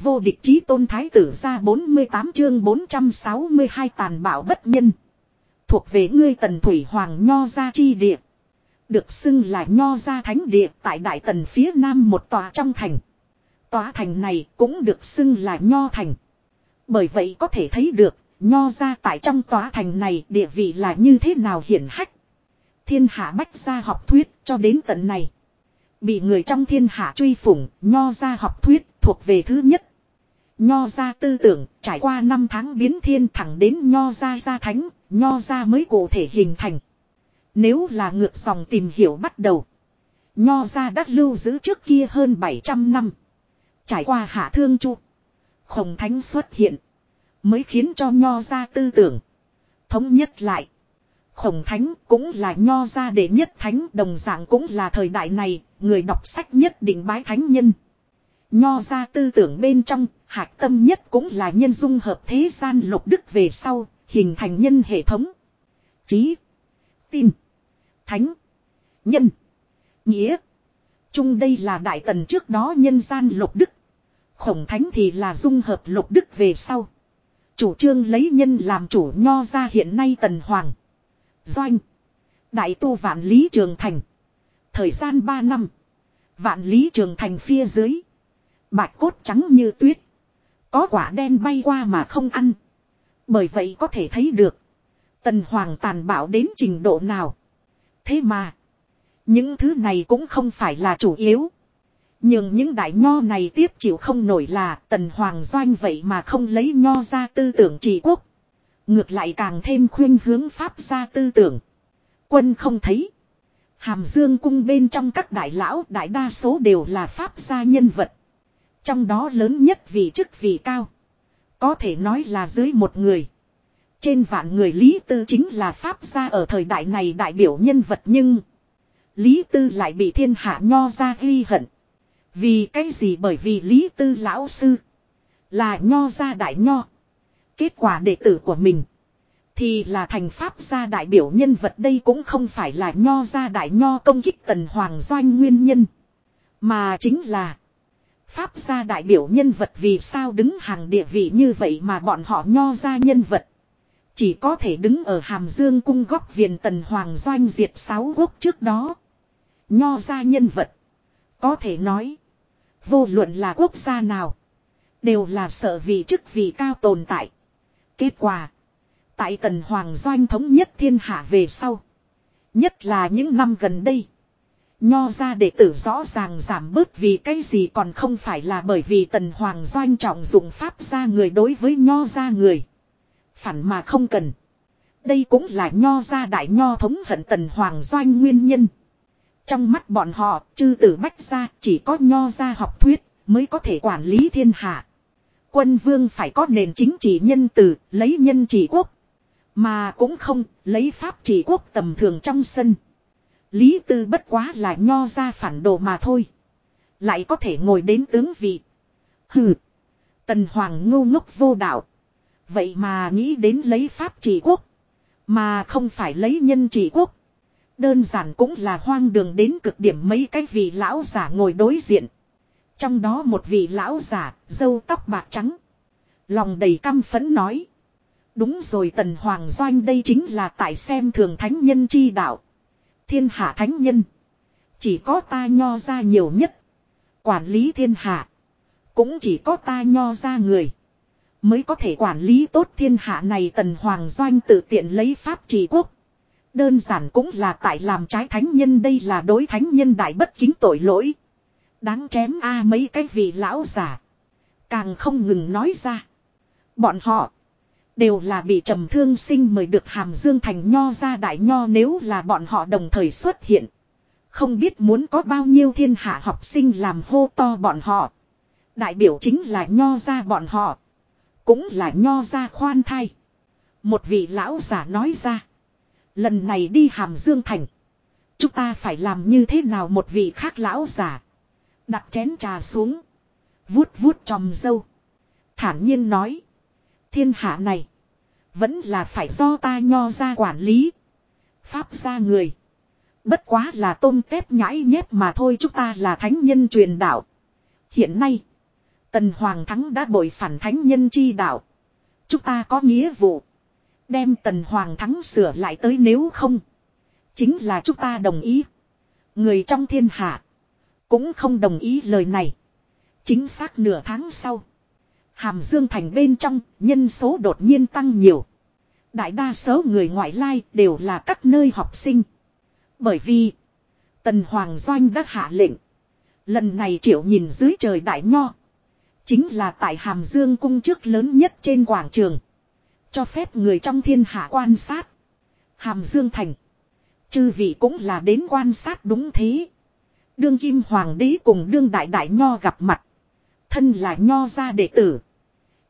Vô địch chí tôn thái tử ra 48 chương 462 tàn bạo bất nhân. Thuộc về ngươi tần thủy hoàng nho gia chi địa. Được xưng là nho gia thánh địa tại đại tần phía nam một tòa trong thành. Tòa thành này cũng được xưng là nho thành. Bởi vậy có thể thấy được, nho gia tại trong tòa thành này địa vị là như thế nào hiển hách. Thiên hạ bách gia học thuyết cho đến tận này. Bị người trong thiên hạ truy phủng, nho gia học thuyết thuộc về thứ nhất. Nho ra tư tưởng trải qua năm tháng biến thiên thẳng đến nho ra gia thánh, nho ra mới cụ thể hình thành. Nếu là ngược dòng tìm hiểu bắt đầu. Nho ra đã lưu giữ trước kia hơn 700 năm. Trải qua hạ thương chu. Khổng thánh xuất hiện. Mới khiến cho nho ra tư tưởng. Thống nhất lại. Khổng thánh cũng là nho ra đệ nhất thánh đồng dạng cũng là thời đại này, người đọc sách nhất định bái thánh nhân. Nho ra tư tưởng bên trong, hạch tâm nhất cũng là nhân dung hợp thế gian lục đức về sau, hình thành nhân hệ thống. Trí, tin, thánh, nhân, nghĩa. Chung đây là đại tần trước đó nhân gian lục đức. Khổng thánh thì là dung hợp lục đức về sau. Chủ trương lấy nhân làm chủ nho ra hiện nay tần hoàng. Doanh. Đại tu vạn lý trường thành. Thời gian 3 năm. Vạn lý trường thành phía dưới. Bạch cốt trắng như tuyết. Có quả đen bay qua mà không ăn. Bởi vậy có thể thấy được. Tần Hoàng tàn bạo đến trình độ nào. Thế mà. Những thứ này cũng không phải là chủ yếu. Nhưng những đại nho này tiếp chịu không nổi là tần hoàng doanh vậy mà không lấy nho ra tư tưởng trị quốc. Ngược lại càng thêm khuyên hướng pháp ra tư tưởng. Quân không thấy. Hàm dương cung bên trong các đại lão, đại đa số đều là pháp gia nhân vật. Trong đó lớn nhất vị chức vị cao. Có thể nói là dưới một người. Trên vạn người Lý Tư chính là Pháp gia ở thời đại này đại biểu nhân vật nhưng. Lý Tư lại bị thiên hạ nho ra ghi hận. Vì cái gì bởi vì Lý Tư lão sư. Là nho gia đại nho. Kết quả đệ tử của mình. Thì là thành Pháp gia đại biểu nhân vật đây cũng không phải là nho gia đại nho công kích tần hoàng doanh nguyên nhân. Mà chính là. Pháp gia đại biểu nhân vật vì sao đứng hàng địa vị như vậy mà bọn họ nho ra nhân vật. Chỉ có thể đứng ở hàm dương cung góc viền tần hoàng doanh diệt sáu quốc trước đó. Nho ra nhân vật. Có thể nói. Vô luận là quốc gia nào. Đều là sợ vì chức vị cao tồn tại. Kết quả. Tại tần hoàng doanh thống nhất thiên hạ về sau. Nhất là những năm gần đây. Nho ra đệ tử rõ ràng giảm bớt vì cái gì còn không phải là bởi vì tần hoàng doanh trọng dụng pháp ra người đối với nho ra người. Phản mà không cần. Đây cũng là nho ra đại nho thống hận tần hoàng doanh nguyên nhân. Trong mắt bọn họ, chư tử bách ra chỉ có nho ra học thuyết mới có thể quản lý thiên hạ. Quân vương phải có nền chính trị nhân từ, lấy nhân trị quốc. Mà cũng không, lấy pháp trị quốc tầm thường trong sân. Lý Tư bất quá là nho ra phản đồ mà thôi. Lại có thể ngồi đến tướng vị. Hừ. Tần Hoàng ngu ngốc vô đạo. Vậy mà nghĩ đến lấy pháp trị quốc. Mà không phải lấy nhân trị quốc. Đơn giản cũng là hoang đường đến cực điểm mấy cái vị lão giả ngồi đối diện. Trong đó một vị lão giả, dâu tóc bạc trắng. Lòng đầy căm phẫn nói. Đúng rồi tần hoàng doanh đây chính là tại xem thường thánh nhân chi đạo. Thiên hạ thánh nhân. Chỉ có ta nho ra nhiều nhất. Quản lý thiên hạ. Cũng chỉ có ta nho ra người. Mới có thể quản lý tốt thiên hạ này tần hoàng doanh tự tiện lấy pháp trị quốc. Đơn giản cũng là tại làm trái thánh nhân đây là đối thánh nhân đại bất kính tội lỗi. Đáng chém a à mấy cái vị lão giả. Càng không ngừng nói ra. Bọn họ. Đều là bị trầm thương sinh mời được hàm dương thành nho ra đại nho nếu là bọn họ đồng thời xuất hiện. Không biết muốn có bao nhiêu thiên hạ học sinh làm hô to bọn họ. Đại biểu chính là nho ra bọn họ. Cũng là nho ra khoan thai. Một vị lão giả nói ra. Lần này đi hàm dương thành. Chúng ta phải làm như thế nào một vị khác lão giả. Đặt chén trà xuống. Vuốt vuốt tròm dâu. Thản nhiên nói. Thiên hạ này. Vẫn là phải do ta nho ra quản lý. Pháp ra người. Bất quá là tôm tép nhãi nhép mà thôi chúng ta là thánh nhân truyền đạo. Hiện nay. Tần Hoàng Thắng đã bội phản thánh nhân chi đạo. Chúng ta có nghĩa vụ. Đem Tần Hoàng Thắng sửa lại tới nếu không. Chính là chúng ta đồng ý. Người trong thiên hạ. Cũng không đồng ý lời này. Chính xác nửa tháng sau. Hàm Dương Thành bên trong, nhân số đột nhiên tăng nhiều. Đại đa số người ngoại lai đều là các nơi học sinh. Bởi vì, Tần Hoàng Doanh đã hạ lệnh. Lần này triệu nhìn dưới trời đại nho. Chính là tại Hàm Dương cung trước lớn nhất trên quảng trường. Cho phép người trong thiên hạ quan sát. Hàm Dương Thành. Chư vị cũng là đến quan sát đúng thế. Đương kim hoàng đế cùng đương đại đại nho gặp mặt. Thân là nho gia đệ tử.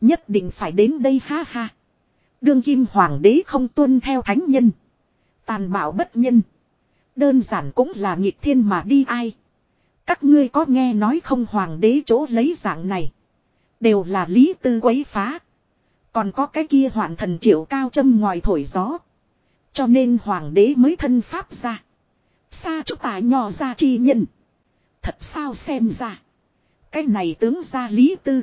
Nhất định phải đến đây ha ha. Đương kim hoàng đế không tuân theo thánh nhân. Tàn bạo bất nhân. Đơn giản cũng là nghịch thiên mà đi ai. Các ngươi có nghe nói không hoàng đế chỗ lấy dạng này. Đều là lý tư quấy phá. Còn có cái kia hoạn thần triệu cao châm ngoài thổi gió. Cho nên hoàng đế mới thân pháp ra. Xa chúng ta nhỏ ra chi nhân. Thật sao xem ra. Cái này tướng ra lý tư.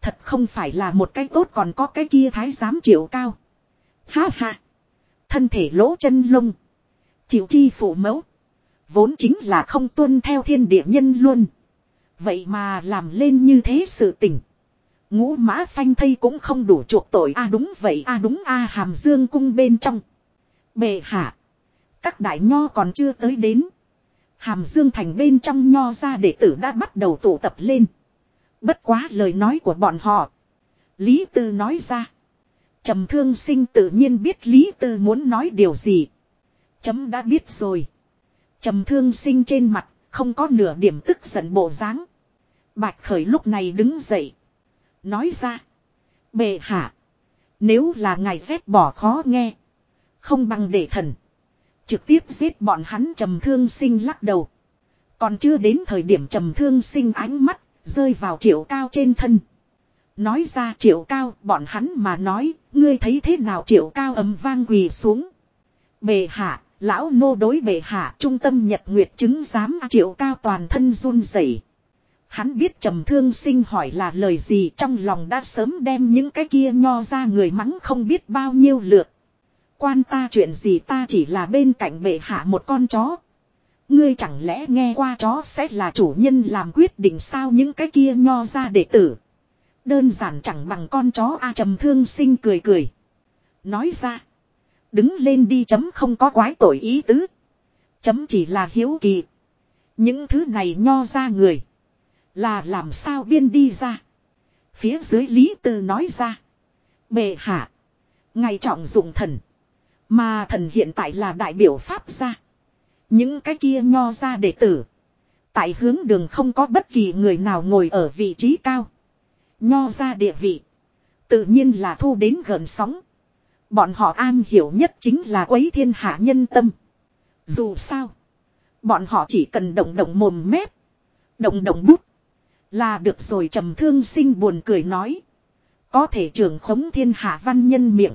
Thật không phải là một cái tốt còn có cái kia thái giám triệu cao. Ha ha. Thân thể lỗ chân lông. Chịu chi phụ mẫu. Vốn chính là không tuân theo thiên địa nhân luôn. Vậy mà làm lên như thế sự tình. Ngũ mã phanh thây cũng không đủ chuộc tội a đúng vậy a đúng a hàm dương cung bên trong. Bệ hạ. Các đại nho còn chưa tới đến. Hàm dương thành bên trong nho ra đệ tử đã bắt đầu tụ tập lên. Bất quá lời nói của bọn họ. Lý Tư nói ra. trầm thương sinh tự nhiên biết Lý Tư muốn nói điều gì. Chấm đã biết rồi. trầm thương sinh trên mặt không có nửa điểm tức giận bộ dáng. Bạch khởi lúc này đứng dậy. Nói ra. Bệ hạ. Nếu là ngài dép bỏ khó nghe. Không bằng để thần. Trực tiếp giết bọn hắn trầm thương sinh lắc đầu. Còn chưa đến thời điểm trầm thương sinh ánh mắt Rơi vào triệu cao trên thân. Nói ra triệu cao, bọn hắn mà nói. Ngươi thấy thế nào triệu cao ấm vang quỳ xuống. Bề hạ. Lão nô đối bề hạ, trung tâm nhật nguyệt chứng giám triệu cao toàn thân run rẩy. Hắn biết trầm thương sinh hỏi là lời gì, trong lòng đã sớm đem những cái kia nho ra người mắng không biết bao nhiêu lượt. Quan ta chuyện gì ta chỉ là bên cạnh bệ hạ một con chó. Ngươi chẳng lẽ nghe qua chó sẽ là chủ nhân làm quyết định sao những cái kia nho ra đệ tử. Đơn giản chẳng bằng con chó A trầm thương sinh cười cười. Nói ra. Đứng lên đi chấm không có quái tội ý tứ. Chấm chỉ là hiếu kỳ. Những thứ này nho ra người. Là làm sao biên đi ra. Phía dưới Lý Tư nói ra. Bệ hạ. Ngày trọng dụng thần. Mà thần hiện tại là đại biểu Pháp gia. Những cái kia nho ra đệ tử. Tại hướng đường không có bất kỳ người nào ngồi ở vị trí cao. Nho ra địa vị. Tự nhiên là thu đến gần sóng. Bọn họ an hiểu nhất chính là quấy thiên hạ nhân tâm. Dù sao. Bọn họ chỉ cần động động mồm mép. Động động bút. Là được rồi trầm thương sinh buồn cười nói. Có thể trưởng khống thiên hạ văn nhân miệng.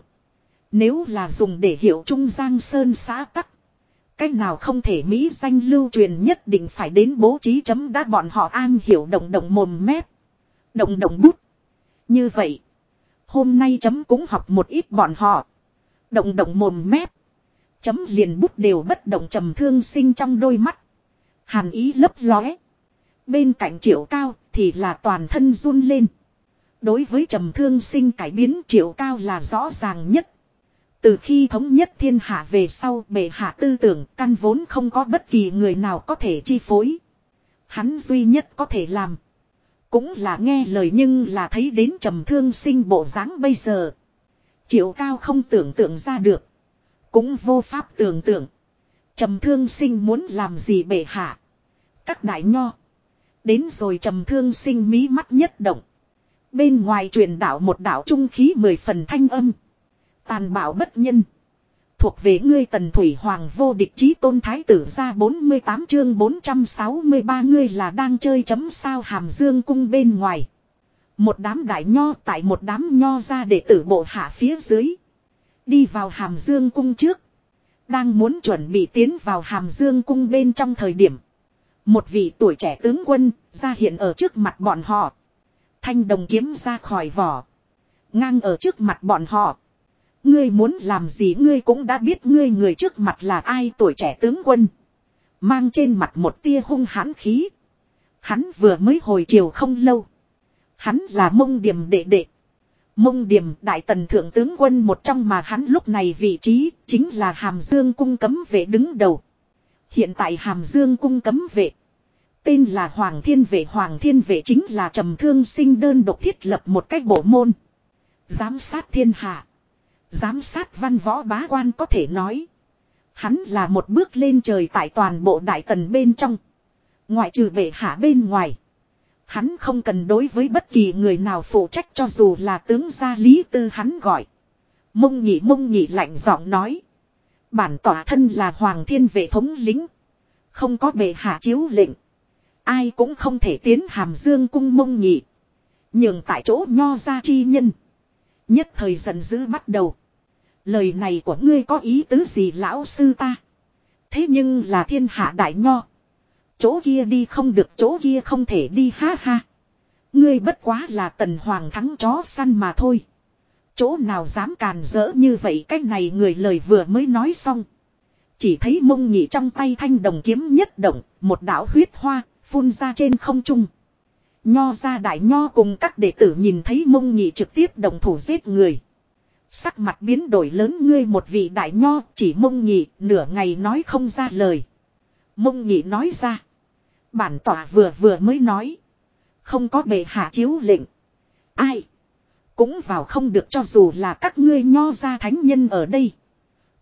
Nếu là dùng để hiểu trung giang sơn xã tắc. Cách nào không thể Mỹ danh lưu truyền nhất định phải đến bố trí chấm đã bọn họ an hiểu động động mồm mép. Động động bút. Như vậy. Hôm nay chấm cũng học một ít bọn họ. Động động mồm mép. Chấm liền bút đều bất động trầm thương sinh trong đôi mắt. Hàn ý lấp lóe. Bên cạnh triệu cao thì là toàn thân run lên. Đối với trầm thương sinh cải biến, triệu cao là rõ ràng nhất. Từ khi thống nhất thiên hạ về sau, bệ hạ tư tưởng, căn vốn không có bất kỳ người nào có thể chi phối. Hắn duy nhất có thể làm. Cũng là nghe lời nhưng là thấy đến trầm thương sinh bộ dáng bây giờ. Triệu cao không tưởng tượng ra được. Cũng vô pháp tưởng tượng. Trầm thương sinh muốn làm gì bệ hạ. Các đại nho. Đến rồi trầm thương sinh mí mắt nhất động. Bên ngoài truyền đạo một đạo trung khí mười phần thanh âm. Tàn bạo bất nhân. Thuộc về ngươi tần thủy hoàng vô địch chí tôn thái tử ra 48 chương 463 ngươi là đang chơi chấm sao hàm dương cung bên ngoài. Một đám đại nho tại một đám nho ra để tử bộ hạ phía dưới. Đi vào hàm dương cung trước. Đang muốn chuẩn bị tiến vào hàm dương cung bên trong thời điểm. Một vị tuổi trẻ tướng quân ra hiện ở trước mặt bọn họ. Thanh đồng kiếm ra khỏi vỏ. Ngang ở trước mặt bọn họ. Ngươi muốn làm gì ngươi cũng đã biết ngươi người trước mặt là ai tuổi trẻ tướng quân. Mang trên mặt một tia hung hãn khí. Hắn vừa mới hồi chiều không lâu. Hắn là mông điểm đệ đệ. Mông điểm đại tần thượng tướng quân một trong mà hắn lúc này vị trí chính là hàm dương cung cấm vệ đứng đầu. Hiện tại hàm dương cung cấm vệ. Tên là Hoàng Thiên Vệ Hoàng Thiên Vệ chính là trầm thương sinh đơn độc thiết lập một cách bộ môn. Giám sát thiên hạ. Giám sát văn võ bá quan có thể nói. Hắn là một bước lên trời tại toàn bộ đại tần bên trong. Ngoại trừ bệ hạ bên ngoài. Hắn không cần đối với bất kỳ người nào phụ trách cho dù là tướng gia lý tư hắn gọi. Mông nhị mông nhị lạnh giọng nói. Bản tỏa thân là hoàng thiên vệ thống lính. Không có bệ hạ chiếu lệnh. Ai cũng không thể tiến hàm dương cung mông nhị. Nhưng tại chỗ nho ra chi nhân. Nhất thời giận dữ bắt đầu. Lời này của ngươi có ý tứ gì lão sư ta? Thế nhưng là thiên hạ đại nho. Chỗ kia đi không được chỗ kia không thể đi ha ha. Ngươi bất quá là tần hoàng thắng chó săn mà thôi. Chỗ nào dám càn rỡ như vậy cách này người lời vừa mới nói xong. Chỉ thấy mông nhị trong tay thanh đồng kiếm nhất động, một đạo huyết hoa, phun ra trên không trung. Nho ra đại nho cùng các đệ tử nhìn thấy mông nhị trực tiếp đồng thủ giết người. Sắc mặt biến đổi lớn ngươi một vị đại nho, chỉ mông nhị, nửa ngày nói không ra lời. Mông nhị nói ra. Bản tỏa vừa vừa mới nói. Không có bệ hạ chiếu lệnh. Ai. Cũng vào không được cho dù là các ngươi nho ra thánh nhân ở đây.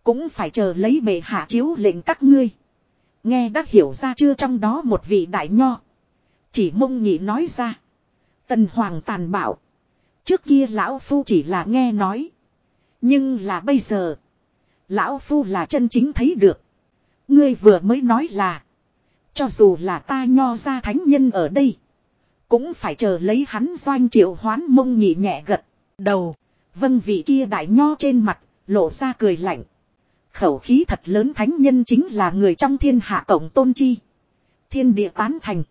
Cũng phải chờ lấy bệ hạ chiếu lệnh các ngươi. Nghe đã hiểu ra chưa trong đó một vị đại nho. Chỉ mông nhị nói ra. Tần hoàng tàn bạo. Trước kia lão phu chỉ là nghe nói. Nhưng là bây giờ. Lão phu là chân chính thấy được. Ngươi vừa mới nói là. Cho dù là ta nho ra thánh nhân ở đây. Cũng phải chờ lấy hắn doanh triệu hoán mông nhị nhẹ gật. Đầu. Vân vị kia đại nho trên mặt. Lộ ra cười lạnh. Khẩu khí thật lớn thánh nhân chính là người trong thiên hạ tổng tôn chi. Thiên địa tán thành.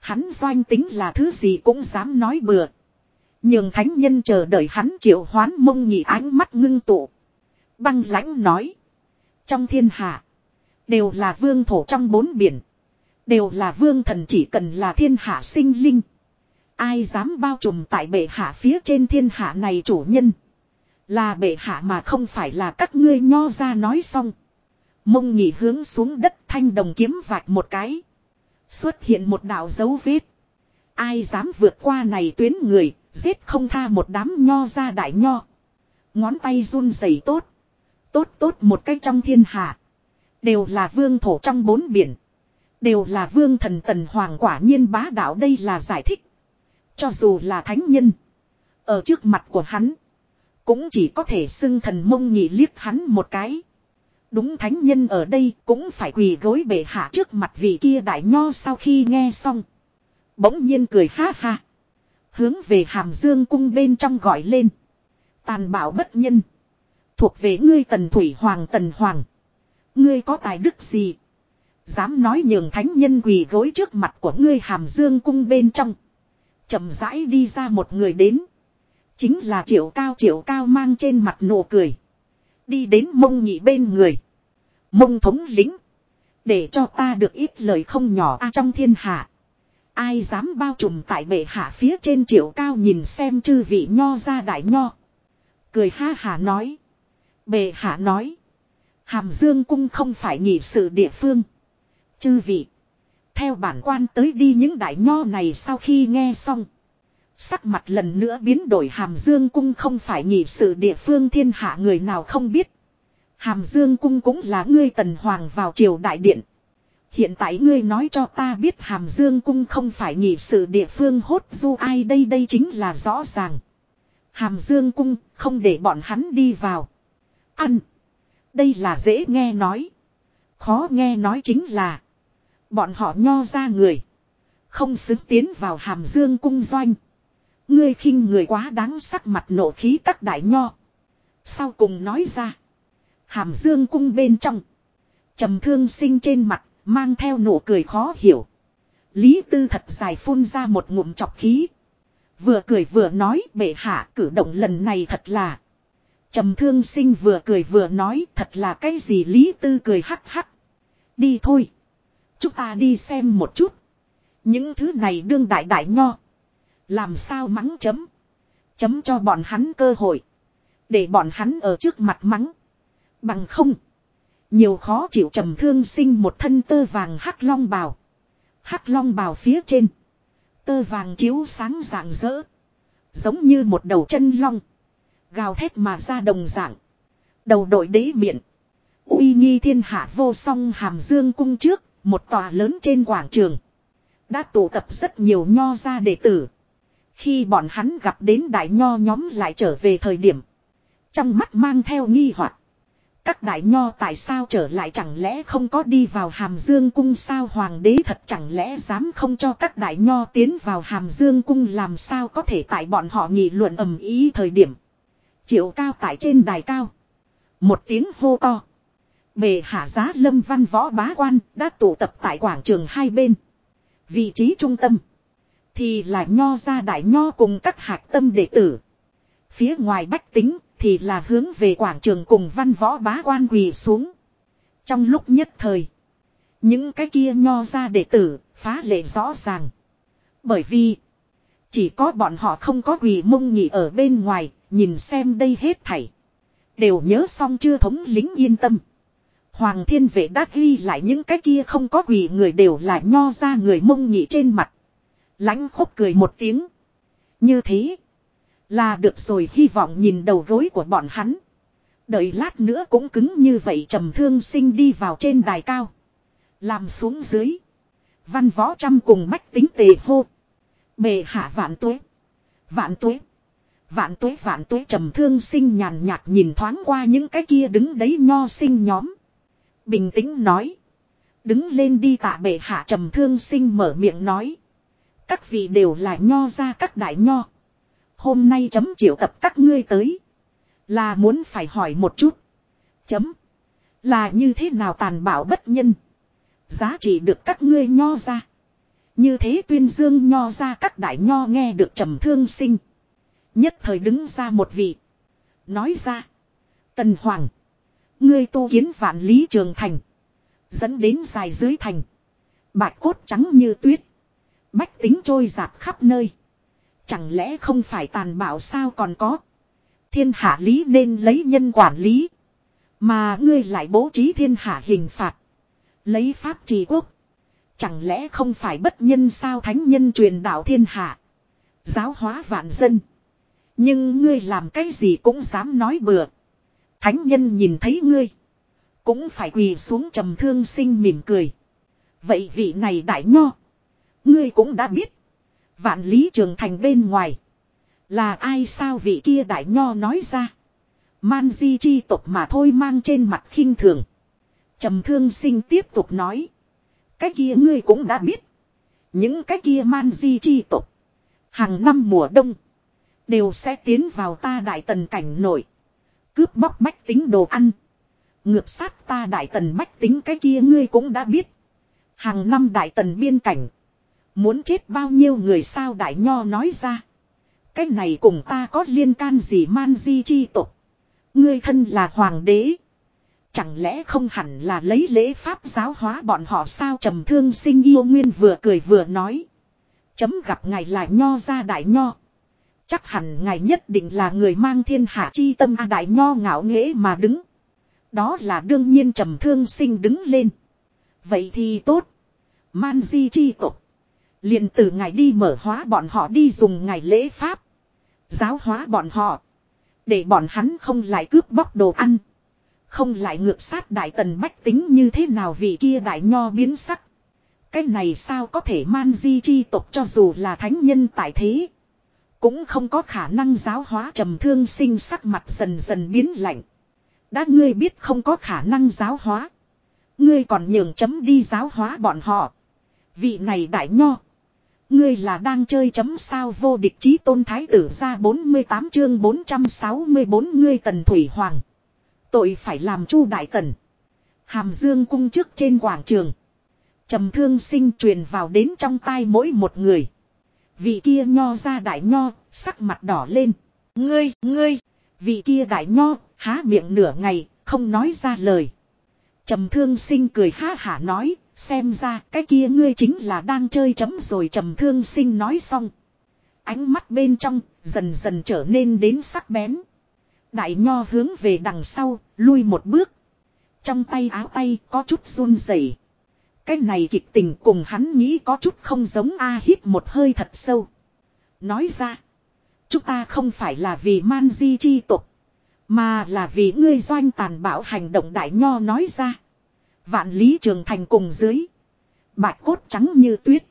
Hắn doanh tính là thứ gì cũng dám nói bừa. Nhưng thánh nhân chờ đợi hắn triệu hoán mông nhị ánh mắt ngưng tụ. Băng lãnh nói. Trong thiên hạ. Đều là vương thổ trong bốn biển. Đều là vương thần chỉ cần là thiên hạ sinh linh. Ai dám bao trùm tại bệ hạ phía trên thiên hạ này chủ nhân. Là bệ hạ mà không phải là các ngươi nho ra nói xong. Mông nhị hướng xuống đất thanh đồng kiếm vạch một cái. Xuất hiện một đạo dấu vết. Ai dám vượt qua này tuyến người, giết không tha một đám nho ra đại nho. Ngón tay run rẩy tốt. Tốt tốt một cách trong thiên hạ. Đều là vương thổ trong bốn biển. Đều là vương thần tần hoàng quả nhiên bá đạo đây là giải thích. Cho dù là thánh nhân. Ở trước mặt của hắn. Cũng chỉ có thể xưng thần mông nhị liếc hắn một cái. Đúng thánh nhân ở đây cũng phải quỳ gối bể hạ trước mặt vị kia đại nho sau khi nghe xong. Bỗng nhiên cười ha ha. Hướng về hàm dương cung bên trong gọi lên. Tàn bạo bất nhân. Thuộc về ngươi tần thủy hoàng tần hoàng. Ngươi có tài đức gì? Dám nói nhường thánh nhân quỳ gối trước mặt của ngươi hàm dương cung bên trong. chậm rãi đi ra một người đến. Chính là triệu cao triệu cao mang trên mặt nụ cười. Đi đến mông nhị bên người. Mông thống lính. Để cho ta được ít lời không nhỏ a trong thiên hạ. Ai dám bao trùm tại bệ hạ phía trên triệu cao nhìn xem chư vị nho ra đại nho. Cười ha hà nói. Bệ hạ nói. Hàm dương cung không phải nhị sự địa phương. Chư vị. Theo bản quan tới đi những đại nho này sau khi nghe xong. Sắc mặt lần nữa biến đổi hàm dương cung không phải nhị sự địa phương thiên hạ người nào không biết. Hàm dương cung cũng là ngươi tần hoàng vào triều đại điện. Hiện tại ngươi nói cho ta biết hàm dương cung không phải nhị sự địa phương hốt du ai đây đây chính là rõ ràng. Hàm dương cung không để bọn hắn đi vào. Ăn. Đây là dễ nghe nói. Khó nghe nói chính là. Bọn họ nho ra người. Không xứng tiến vào hàm dương cung doanh. Ngươi khinh người quá đáng sắc mặt nộ khí các đại nho. Sau cùng nói ra. Hàm dương cung bên trong. trầm thương sinh trên mặt, mang theo nụ cười khó hiểu. Lý tư thật dài phun ra một ngụm chọc khí. Vừa cười vừa nói bệ hạ cử động lần này thật là. trầm thương sinh vừa cười vừa nói thật là cái gì lý tư cười hắc hắc. Đi thôi. Chúng ta đi xem một chút. Những thứ này đương đại đại nho. Làm sao mắng chấm. Chấm cho bọn hắn cơ hội. Để bọn hắn ở trước mặt mắng. Bằng không. Nhiều khó chịu trầm thương sinh một thân tơ vàng hắc long bào. Hắc long bào phía trên. Tơ vàng chiếu sáng rạng rỡ. Giống như một đầu chân long. Gào thét mà ra đồng dạng. Đầu đội đế miệng. uy nghi thiên hạ vô song hàm dương cung trước. Một tòa lớn trên quảng trường. Đã tụ tập rất nhiều nho gia đệ tử. Khi bọn hắn gặp đến đại nho nhóm lại trở về thời điểm. Trong mắt mang theo nghi hoặc Các đại nho tại sao trở lại chẳng lẽ không có đi vào hàm dương cung sao hoàng đế thật chẳng lẽ dám không cho các đại nho tiến vào hàm dương cung làm sao có thể tại bọn họ nghị luận ầm ý thời điểm. Triệu cao tại trên đài cao. Một tiếng hô to. Bề hạ giá lâm văn võ bá quan đã tụ tập tại quảng trường hai bên. Vị trí trung tâm. Thì là nho ra đại nho cùng các hạc tâm đệ tử. Phía ngoài bách tính thì là hướng về quảng trường cùng văn võ bá quan quỳ xuống. Trong lúc nhất thời. Những cái kia nho ra đệ tử phá lệ rõ ràng. Bởi vì. Chỉ có bọn họ không có quỳ mông nhị ở bên ngoài. Nhìn xem đây hết thảy. Đều nhớ xong chưa thống lính yên tâm. Hoàng thiên vệ đã ghi lại những cái kia không có quỳ người đều là nho ra người mông nhị trên mặt lãnh khúc cười một tiếng. Như thế. Là được rồi, hy vọng nhìn đầu gối của bọn hắn. Đợi lát nữa cũng cứng như vậy, trầm thương sinh đi vào trên đài cao. Làm xuống dưới. Văn võ trăm cùng bách tính tề hô. Bề hạ vạn tuế. Vạn tuế. Vạn tuế vạn tuế, trầm thương sinh nhàn nhạt nhìn thoáng qua những cái kia đứng đấy nho sinh nhóm. Bình tĩnh nói. Đứng lên đi tạ bệ hạ, trầm thương sinh mở miệng nói. Các vị đều là nho ra các đại nho. Hôm nay chấm triệu tập các ngươi tới. Là muốn phải hỏi một chút. Chấm. Là như thế nào tàn bạo bất nhân. Giá trị được các ngươi nho ra. Như thế tuyên dương nho ra các đại nho nghe được trầm thương sinh. Nhất thời đứng ra một vị. Nói ra. Tần Hoàng. Ngươi tu kiến vạn lý trường thành. Dẫn đến dài dưới thành. Bạch cốt trắng như tuyết. Bách tính trôi giạt khắp nơi. Chẳng lẽ không phải tàn bạo sao còn có. Thiên hạ lý nên lấy nhân quản lý. Mà ngươi lại bố trí thiên hạ hình phạt. Lấy pháp trì quốc. Chẳng lẽ không phải bất nhân sao thánh nhân truyền đạo thiên hạ. Giáo hóa vạn dân. Nhưng ngươi làm cái gì cũng dám nói bừa. Thánh nhân nhìn thấy ngươi. Cũng phải quỳ xuống trầm thương sinh mỉm cười. Vậy vị này đại nho. Ngươi cũng đã biết. Vạn lý trường thành bên ngoài. Là ai sao vị kia đại nho nói ra. Man di chi tộc mà thôi mang trên mặt khinh thường. trầm thương sinh tiếp tục nói. Cái kia ngươi cũng đã biết. Những cái kia man di chi tộc. Hàng năm mùa đông. Đều sẽ tiến vào ta đại tần cảnh nổi. Cướp bóc bách tính đồ ăn. Ngược sát ta đại tần bách tính cái kia ngươi cũng đã biết. Hàng năm đại tần biên cảnh. Muốn chết bao nhiêu người sao đại nho nói ra. Cái này cùng ta có liên can gì man di chi tục. Ngươi thân là hoàng đế. Chẳng lẽ không hẳn là lấy lễ pháp giáo hóa bọn họ sao trầm thương sinh yêu nguyên vừa cười vừa nói. Chấm gặp ngài là nho ra đại nho. Chắc hẳn ngài nhất định là người mang thiên hạ chi tâm a đại nho ngạo nghễ mà đứng. Đó là đương nhiên trầm thương sinh đứng lên. Vậy thì tốt. Man di chi tục liền từ ngài đi mở hóa bọn họ đi dùng ngài lễ pháp. Giáo hóa bọn họ. Để bọn hắn không lại cướp bóc đồ ăn. Không lại ngược sát đại tần bách tính như thế nào vì kia đại nho biến sắc. Cái này sao có thể man di chi tộc cho dù là thánh nhân tại thế. Cũng không có khả năng giáo hóa trầm thương sinh sắc mặt dần dần biến lạnh. Đã ngươi biết không có khả năng giáo hóa. Ngươi còn nhường chấm đi giáo hóa bọn họ. Vị này đại nho. Ngươi là đang chơi chấm sao vô địch chí tôn thái tử ra 48 chương 464 ngươi tần thủy hoàng. Tội phải làm chu đại tần. Hàm dương cung trước trên quảng trường. trầm thương sinh truyền vào đến trong tai mỗi một người. Vị kia nho ra đại nho, sắc mặt đỏ lên. Ngươi, ngươi, vị kia đại nho, há miệng nửa ngày, không nói ra lời. Trầm thương sinh cười ha hả nói, xem ra cái kia ngươi chính là đang chơi chấm rồi trầm thương sinh nói xong. Ánh mắt bên trong, dần dần trở nên đến sắc bén. Đại nho hướng về đằng sau, lui một bước. Trong tay áo tay có chút run rẩy. Cái này kịch tình cùng hắn nghĩ có chút không giống A hít một hơi thật sâu. Nói ra. Chúng ta không phải là vì man di chi tục. Mà là vì ngươi doanh tàn bạo hành động đại nho nói ra. Vạn lý trường thành cùng dưới. Bạch cốt trắng như tuyết.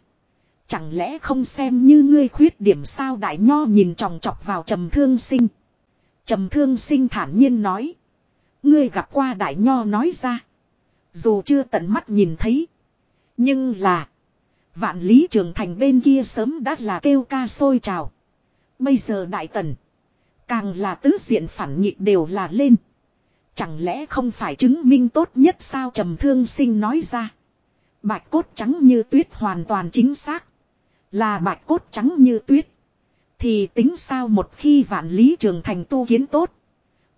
Chẳng lẽ không xem như ngươi khuyết điểm sao đại nho nhìn tròng trọc vào trầm thương sinh. Trầm thương sinh thản nhiên nói. Ngươi gặp qua đại nho nói ra. Dù chưa tận mắt nhìn thấy. Nhưng là. Vạn lý trường thành bên kia sớm đã là kêu ca sôi trào. Bây giờ đại tần. Càng là tứ diện phản nghịch đều là lên. Chẳng lẽ không phải chứng minh tốt nhất sao trầm thương sinh nói ra. Bạch cốt trắng như tuyết hoàn toàn chính xác. Là bạch cốt trắng như tuyết. Thì tính sao một khi vạn lý trường thành tu kiến tốt.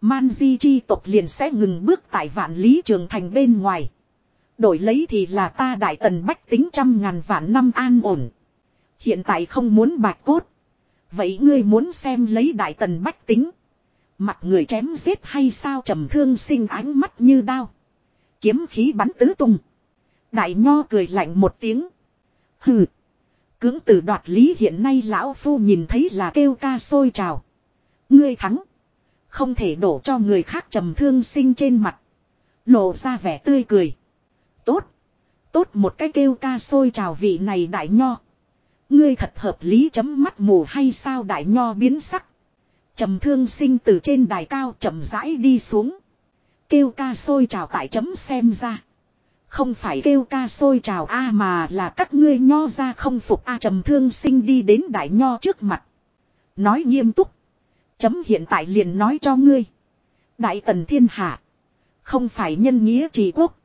Man di chi tộc liền sẽ ngừng bước tại vạn lý trường thành bên ngoài. Đổi lấy thì là ta đại tần bách tính trăm ngàn vạn năm an ổn. Hiện tại không muốn bạch cốt. Vậy ngươi muốn xem lấy đại tần bách tính. Mặt người chém giết hay sao trầm thương sinh ánh mắt như đao. Kiếm khí bắn tứ tung. Đại nho cười lạnh một tiếng. Hừ. Cưỡng tử đoạt lý hiện nay lão phu nhìn thấy là kêu ca sôi trào. Ngươi thắng. Không thể đổ cho người khác trầm thương sinh trên mặt. Lộ ra vẻ tươi cười. Tốt. Tốt một cái kêu ca sôi trào vị này đại nho. Ngươi thật hợp lý chấm mắt mù hay sao đại nho biến sắc. Trầm thương sinh từ trên đài cao chậm rãi đi xuống. Kêu ca sôi trào tại chấm xem ra. Không phải kêu ca sôi trào a mà là các ngươi nho ra không phục a trầm thương sinh đi đến đại nho trước mặt. Nói nghiêm túc. Chấm hiện tại liền nói cho ngươi. Đại tần thiên hạ. Không phải nhân nghĩa trị quốc.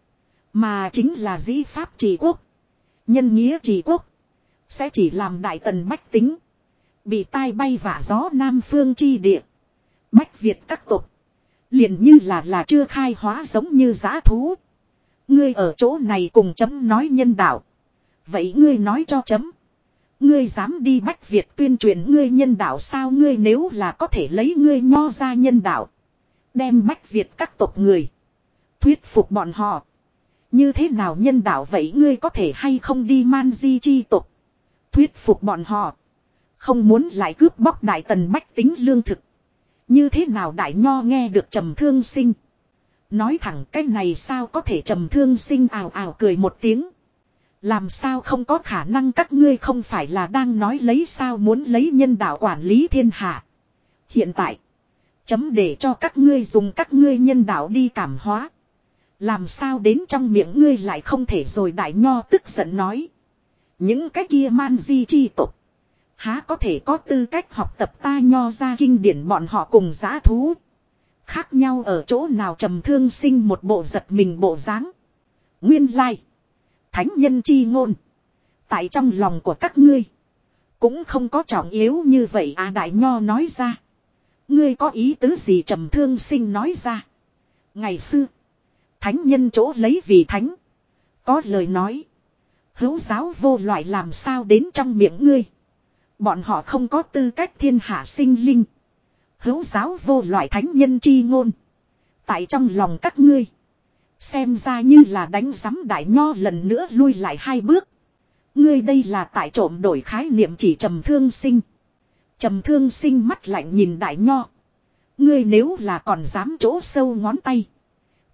Mà chính là dĩ pháp trị quốc. Nhân nghĩa trị quốc. Sẽ chỉ làm đại tần bách tính. Bị tai bay vả gió nam phương chi địa. Bách Việt các tục. Liền như là là chưa khai hóa giống như giá thú. Ngươi ở chỗ này cùng chấm nói nhân đạo. Vậy ngươi nói cho chấm. Ngươi dám đi Bách Việt tuyên truyền ngươi nhân đạo sao ngươi nếu là có thể lấy ngươi nho ra nhân đạo. Đem Bách Việt các tộc người. Thuyết phục bọn họ. Như thế nào nhân đạo vậy ngươi có thể hay không đi man di chi tộc. Thuyết phục bọn họ. Không muốn lại cướp bóc đại tần bách tính lương thực. Như thế nào đại nho nghe được trầm thương sinh. Nói thẳng cái này sao có thể trầm thương sinh ào ào cười một tiếng. Làm sao không có khả năng các ngươi không phải là đang nói lấy sao muốn lấy nhân đạo quản lý thiên hạ. Hiện tại. Chấm để cho các ngươi dùng các ngươi nhân đạo đi cảm hóa. Làm sao đến trong miệng ngươi lại không thể rồi đại nho tức giận nói. Những cái kia man di chi tục. Há có thể có tư cách học tập ta nho ra kinh điển bọn họ cùng giá thú. Khác nhau ở chỗ nào trầm thương sinh một bộ giật mình bộ dáng. Nguyên lai. Thánh nhân chi ngôn. Tại trong lòng của các ngươi. Cũng không có trọng yếu như vậy à đại nho nói ra. Ngươi có ý tứ gì trầm thương sinh nói ra. Ngày xưa. Thánh nhân chỗ lấy vì thánh. Có lời nói. Hữu giáo vô loại làm sao đến trong miệng ngươi. Bọn họ không có tư cách thiên hạ sinh linh. Hữu giáo vô loại thánh nhân chi ngôn. Tại trong lòng các ngươi. Xem ra như là đánh giám đại nho lần nữa lui lại hai bước. Ngươi đây là tại trộm đổi khái niệm chỉ trầm thương sinh. Trầm thương sinh mắt lạnh nhìn đại nho. Ngươi nếu là còn dám chỗ sâu ngón tay.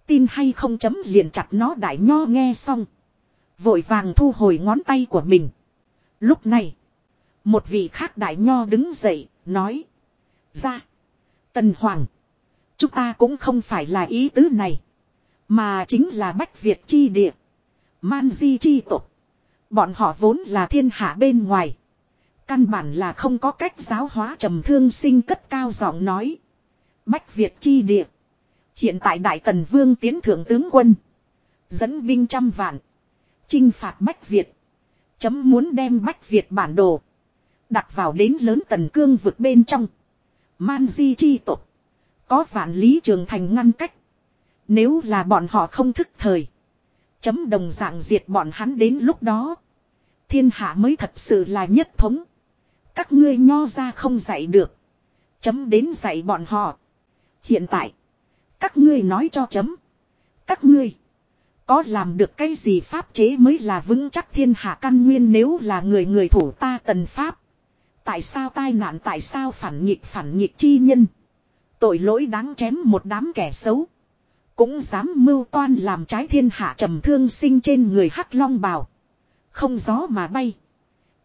Tin hay không chấm liền chặt nó đại nho nghe xong. Vội vàng thu hồi ngón tay của mình. Lúc này. Một vị khác đại nho đứng dậy, nói. Ra. Tần Hoàng. Chúng ta cũng không phải là ý tứ này. Mà chính là Bách Việt chi địa. Man di chi tục. Bọn họ vốn là thiên hạ bên ngoài. Căn bản là không có cách giáo hóa trầm thương sinh cất cao giọng nói. Bách Việt chi địa. Hiện tại Đại Tần Vương tiến thượng tướng quân. Dẫn binh trăm vạn. chinh phạt Bách Việt. Chấm muốn đem Bách Việt bản đồ. Đặt vào đến lớn tần cương vực bên trong. Man di chi tộc. Có vạn lý trường thành ngăn cách. Nếu là bọn họ không thức thời. Chấm đồng dạng diệt bọn hắn đến lúc đó. Thiên hạ mới thật sự là nhất thống. Các ngươi nho ra không dạy được. Chấm đến dạy bọn họ. Hiện tại. Các ngươi nói cho chấm. Các ngươi. Có làm được cái gì pháp chế mới là vững chắc thiên hạ căn nguyên nếu là người người thủ ta tần pháp. Tại sao tai nạn, tại sao phản nghịch phản nghịch chi nhân. Tội lỗi đáng chém một đám kẻ xấu. Cũng dám mưu toan làm trái thiên hạ trầm thương sinh trên người hắc long bào. Không gió mà bay.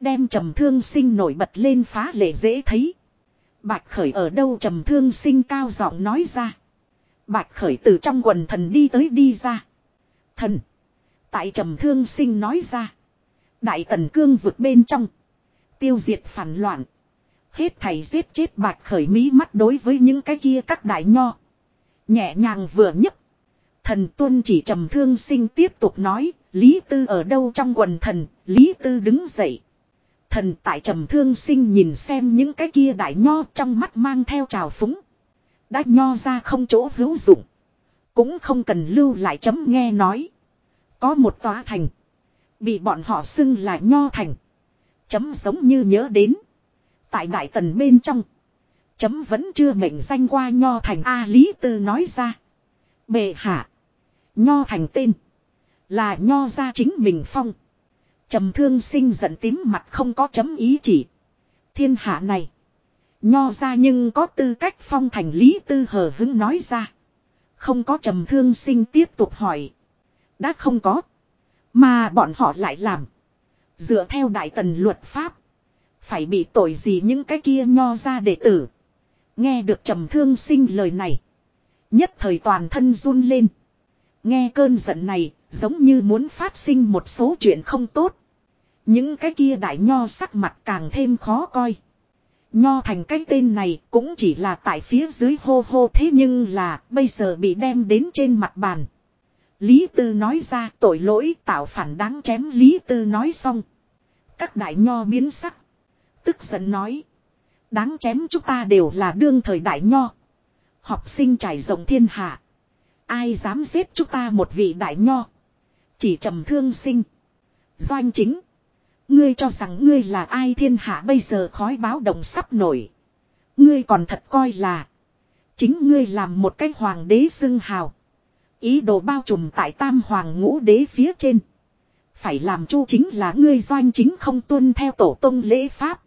Đem trầm thương sinh nổi bật lên phá lệ dễ thấy. Bạch khởi ở đâu trầm thương sinh cao giọng nói ra. Bạch khởi từ trong quần thần đi tới đi ra. Thần. Tại trầm thương sinh nói ra. Đại tần cương vượt bên trong. Tiêu diệt phản loạn. Hết thầy giết chết bạch khởi mí mắt đối với những cái kia các đại nho. Nhẹ nhàng vừa nhấp. Thần tuân chỉ trầm thương sinh tiếp tục nói. Lý tư ở đâu trong quần thần. Lý tư đứng dậy. Thần tại trầm thương sinh nhìn xem những cái kia đại nho trong mắt mang theo trào phúng. Đã nho ra không chỗ hữu dụng. Cũng không cần lưu lại chấm nghe nói. Có một tòa thành. Bị bọn họ xưng là nho thành. Chấm giống như nhớ đến. Tại đại tần bên trong. Chấm vẫn chưa mệnh danh qua nho thành A Lý Tư nói ra. Bệ hạ. Nho thành tên. Là nho ra chính mình phong. trầm thương sinh giận tím mặt không có chấm ý chỉ. Thiên hạ này. Nho ra nhưng có tư cách phong thành Lý Tư hờ hứng nói ra. Không có trầm thương sinh tiếp tục hỏi. Đã không có. Mà bọn họ lại làm. Dựa theo đại tần luật pháp. Phải bị tội gì những cái kia nho ra đệ tử. Nghe được trầm thương sinh lời này. Nhất thời toàn thân run lên. Nghe cơn giận này, giống như muốn phát sinh một số chuyện không tốt. Những cái kia đại nho sắc mặt càng thêm khó coi. Nho thành cái tên này cũng chỉ là tại phía dưới hô hô thế nhưng là bây giờ bị đem đến trên mặt bàn. Lý Tư nói ra tội lỗi tạo phản đáng chém Lý Tư nói xong. Các đại nho biến sắc. Tức giận nói. Đáng chém chúng ta đều là đương thời đại nho. Học sinh trải rộng thiên hạ. Ai dám giết chúng ta một vị đại nho. Chỉ trầm thương sinh. Doanh chính. Ngươi cho rằng ngươi là ai thiên hạ bây giờ khói báo động sắp nổi. Ngươi còn thật coi là. Chính ngươi làm một cái hoàng đế xưng hào. Ý đồ bao trùm tại tam hoàng ngũ đế phía trên. Phải làm chu chính là ngươi doanh chính không tuân theo tổ tông lễ pháp.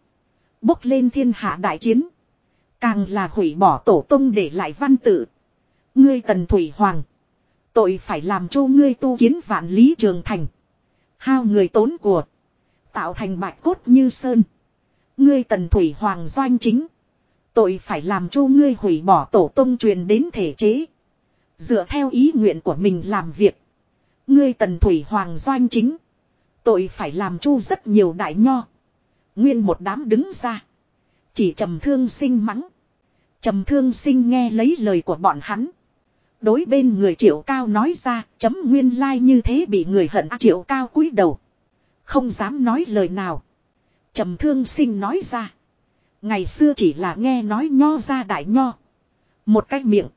Bốc lên thiên hạ đại chiến. Càng là hủy bỏ tổ tông để lại văn tự. Ngươi tần thủy hoàng. Tội phải làm chu ngươi tu kiến vạn lý trường thành. Hao người tốn của. Tạo thành bạch cốt như sơn. Ngươi tần thủy hoàng doanh chính. Tội phải làm chu ngươi hủy bỏ tổ tông truyền đến thể chế. Dựa theo ý nguyện của mình làm việc. Ngươi tần thủy hoàng doanh chính. Tội phải làm chu rất nhiều đại nho. Nguyên một đám đứng ra. Chỉ trầm thương sinh mắng. Trầm thương sinh nghe lấy lời của bọn hắn. Đối bên người triệu cao nói ra, chấm nguyên lai like như thế bị người hận triệu cao cúi đầu. Không dám nói lời nào. trầm thương sinh nói ra. Ngày xưa chỉ là nghe nói nho ra đại nho. Một cái miệng.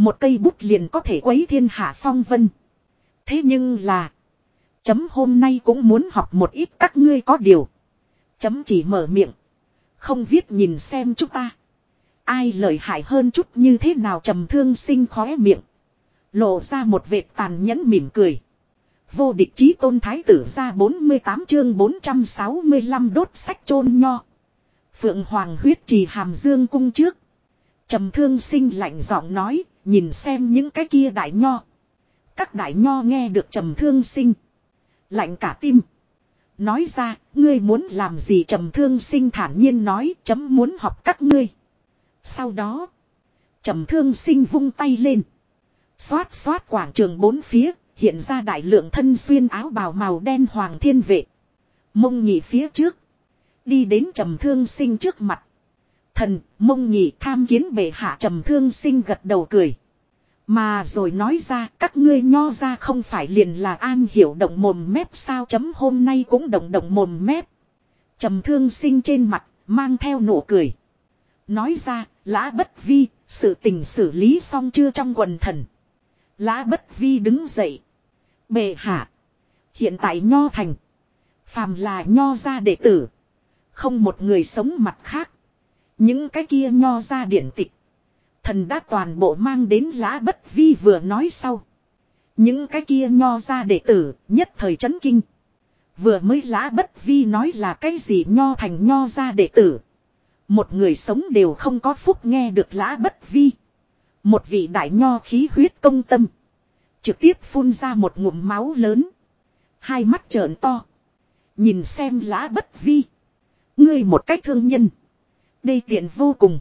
Một cây bút liền có thể quấy thiên hạ phong vân. Thế nhưng là. Chấm hôm nay cũng muốn học một ít các ngươi có điều. Chấm chỉ mở miệng. Không viết nhìn xem chúng ta. Ai lợi hại hơn chút như thế nào trầm thương sinh khóe miệng. Lộ ra một vệt tàn nhẫn mỉm cười. Vô địch chí tôn thái tử ra 48 chương 465 đốt sách chôn nho. Phượng Hoàng huyết trì hàm dương cung trước. trầm thương sinh lạnh giọng nói, nhìn xem những cái kia đại nho. Các đại nho nghe được trầm thương sinh. Lạnh cả tim. Nói ra, ngươi muốn làm gì trầm thương sinh thản nhiên nói, chấm muốn học các ngươi. Sau đó, trầm thương sinh vung tay lên. Xoát xoát quảng trường bốn phía, hiện ra đại lượng thân xuyên áo bào màu đen hoàng thiên vệ. Mông nhị phía trước. Đi đến trầm thương sinh trước mặt. Thần, mông nhị tham kiến bệ hạ trầm thương sinh gật đầu cười. Mà rồi nói ra các ngươi nho ra không phải liền là an hiểu động mồm mép sao chấm hôm nay cũng động động mồm mép. Trầm thương sinh trên mặt mang theo nụ cười. Nói ra, lã bất vi, sự tình xử lý xong chưa trong quần thần. Lã bất vi đứng dậy. Bệ hạ. Hiện tại nho thành. Phàm là nho gia đệ tử. Không một người sống mặt khác. Những cái kia nho ra điển tịch. Thần đã toàn bộ mang đến lã bất vi vừa nói sau. Những cái kia nho ra đệ tử, nhất thời chấn kinh. Vừa mới lã bất vi nói là cái gì nho thành nho ra đệ tử. Một người sống đều không có phúc nghe được lã bất vi. Một vị đại nho khí huyết công tâm. Trực tiếp phun ra một ngụm máu lớn. Hai mắt trợn to. Nhìn xem lã bất vi. Ngươi một cách thương nhân. Đây tiện vô cùng.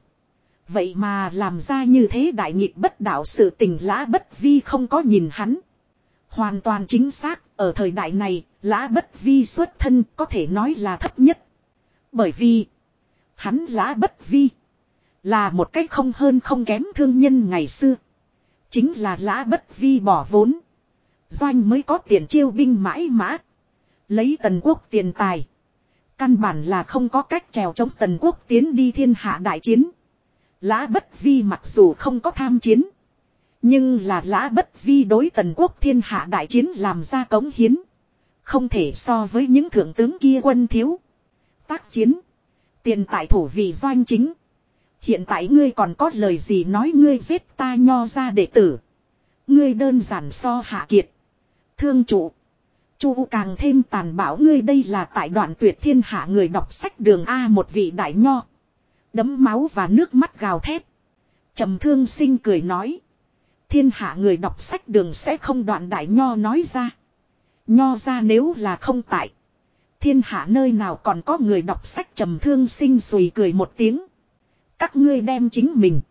Vậy mà làm ra như thế đại nghịch bất đạo sự tình lã bất vi không có nhìn hắn. Hoàn toàn chính xác, ở thời đại này, lã bất vi xuất thân có thể nói là thấp nhất. Bởi vì, hắn lã bất vi, là một cách không hơn không kém thương nhân ngày xưa. Chính là lã bất vi bỏ vốn. Doanh mới có tiền chiêu binh mãi mã. Lấy tần quốc tiền tài. Căn bản là không có cách trèo chống tần quốc tiến đi thiên hạ đại chiến. Lã bất vi mặc dù không có tham chiến. Nhưng là lã bất vi đối tần quốc thiên hạ đại chiến làm ra cống hiến. Không thể so với những thượng tướng kia quân thiếu. Tác chiến. Tiền tại thủ vị doanh chính. Hiện tại ngươi còn có lời gì nói ngươi giết ta nho ra đệ tử. Ngươi đơn giản so hạ kiệt. Thương trụ. Chu càng thêm tàn bạo ngươi đây là tại đoạn tuyệt thiên hạ người đọc sách đường A một vị đại nho. Đấm máu và nước mắt gào thét. trầm thương sinh cười nói. Thiên hạ người đọc sách đường sẽ không đoạn đại nho nói ra. Nho ra nếu là không tại. Thiên hạ nơi nào còn có người đọc sách trầm thương sinh sùi cười một tiếng. Các ngươi đem chính mình.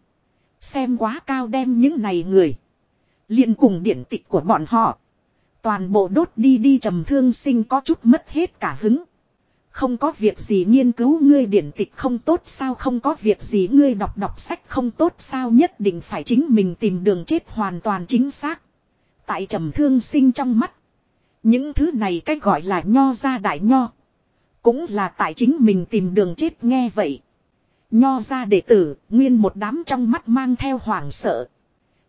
Xem quá cao đem những này người. liền cùng điển tịch của bọn họ. Toàn bộ đốt đi đi trầm thương sinh có chút mất hết cả hứng. Không có việc gì nghiên cứu ngươi điển tịch không tốt sao không có việc gì ngươi đọc đọc sách không tốt sao nhất định phải chính mình tìm đường chết hoàn toàn chính xác. Tại trầm thương sinh trong mắt. Những thứ này cách gọi là nho ra đại nho. Cũng là tại chính mình tìm đường chết nghe vậy. Nho ra đệ tử, nguyên một đám trong mắt mang theo hoàng sợ.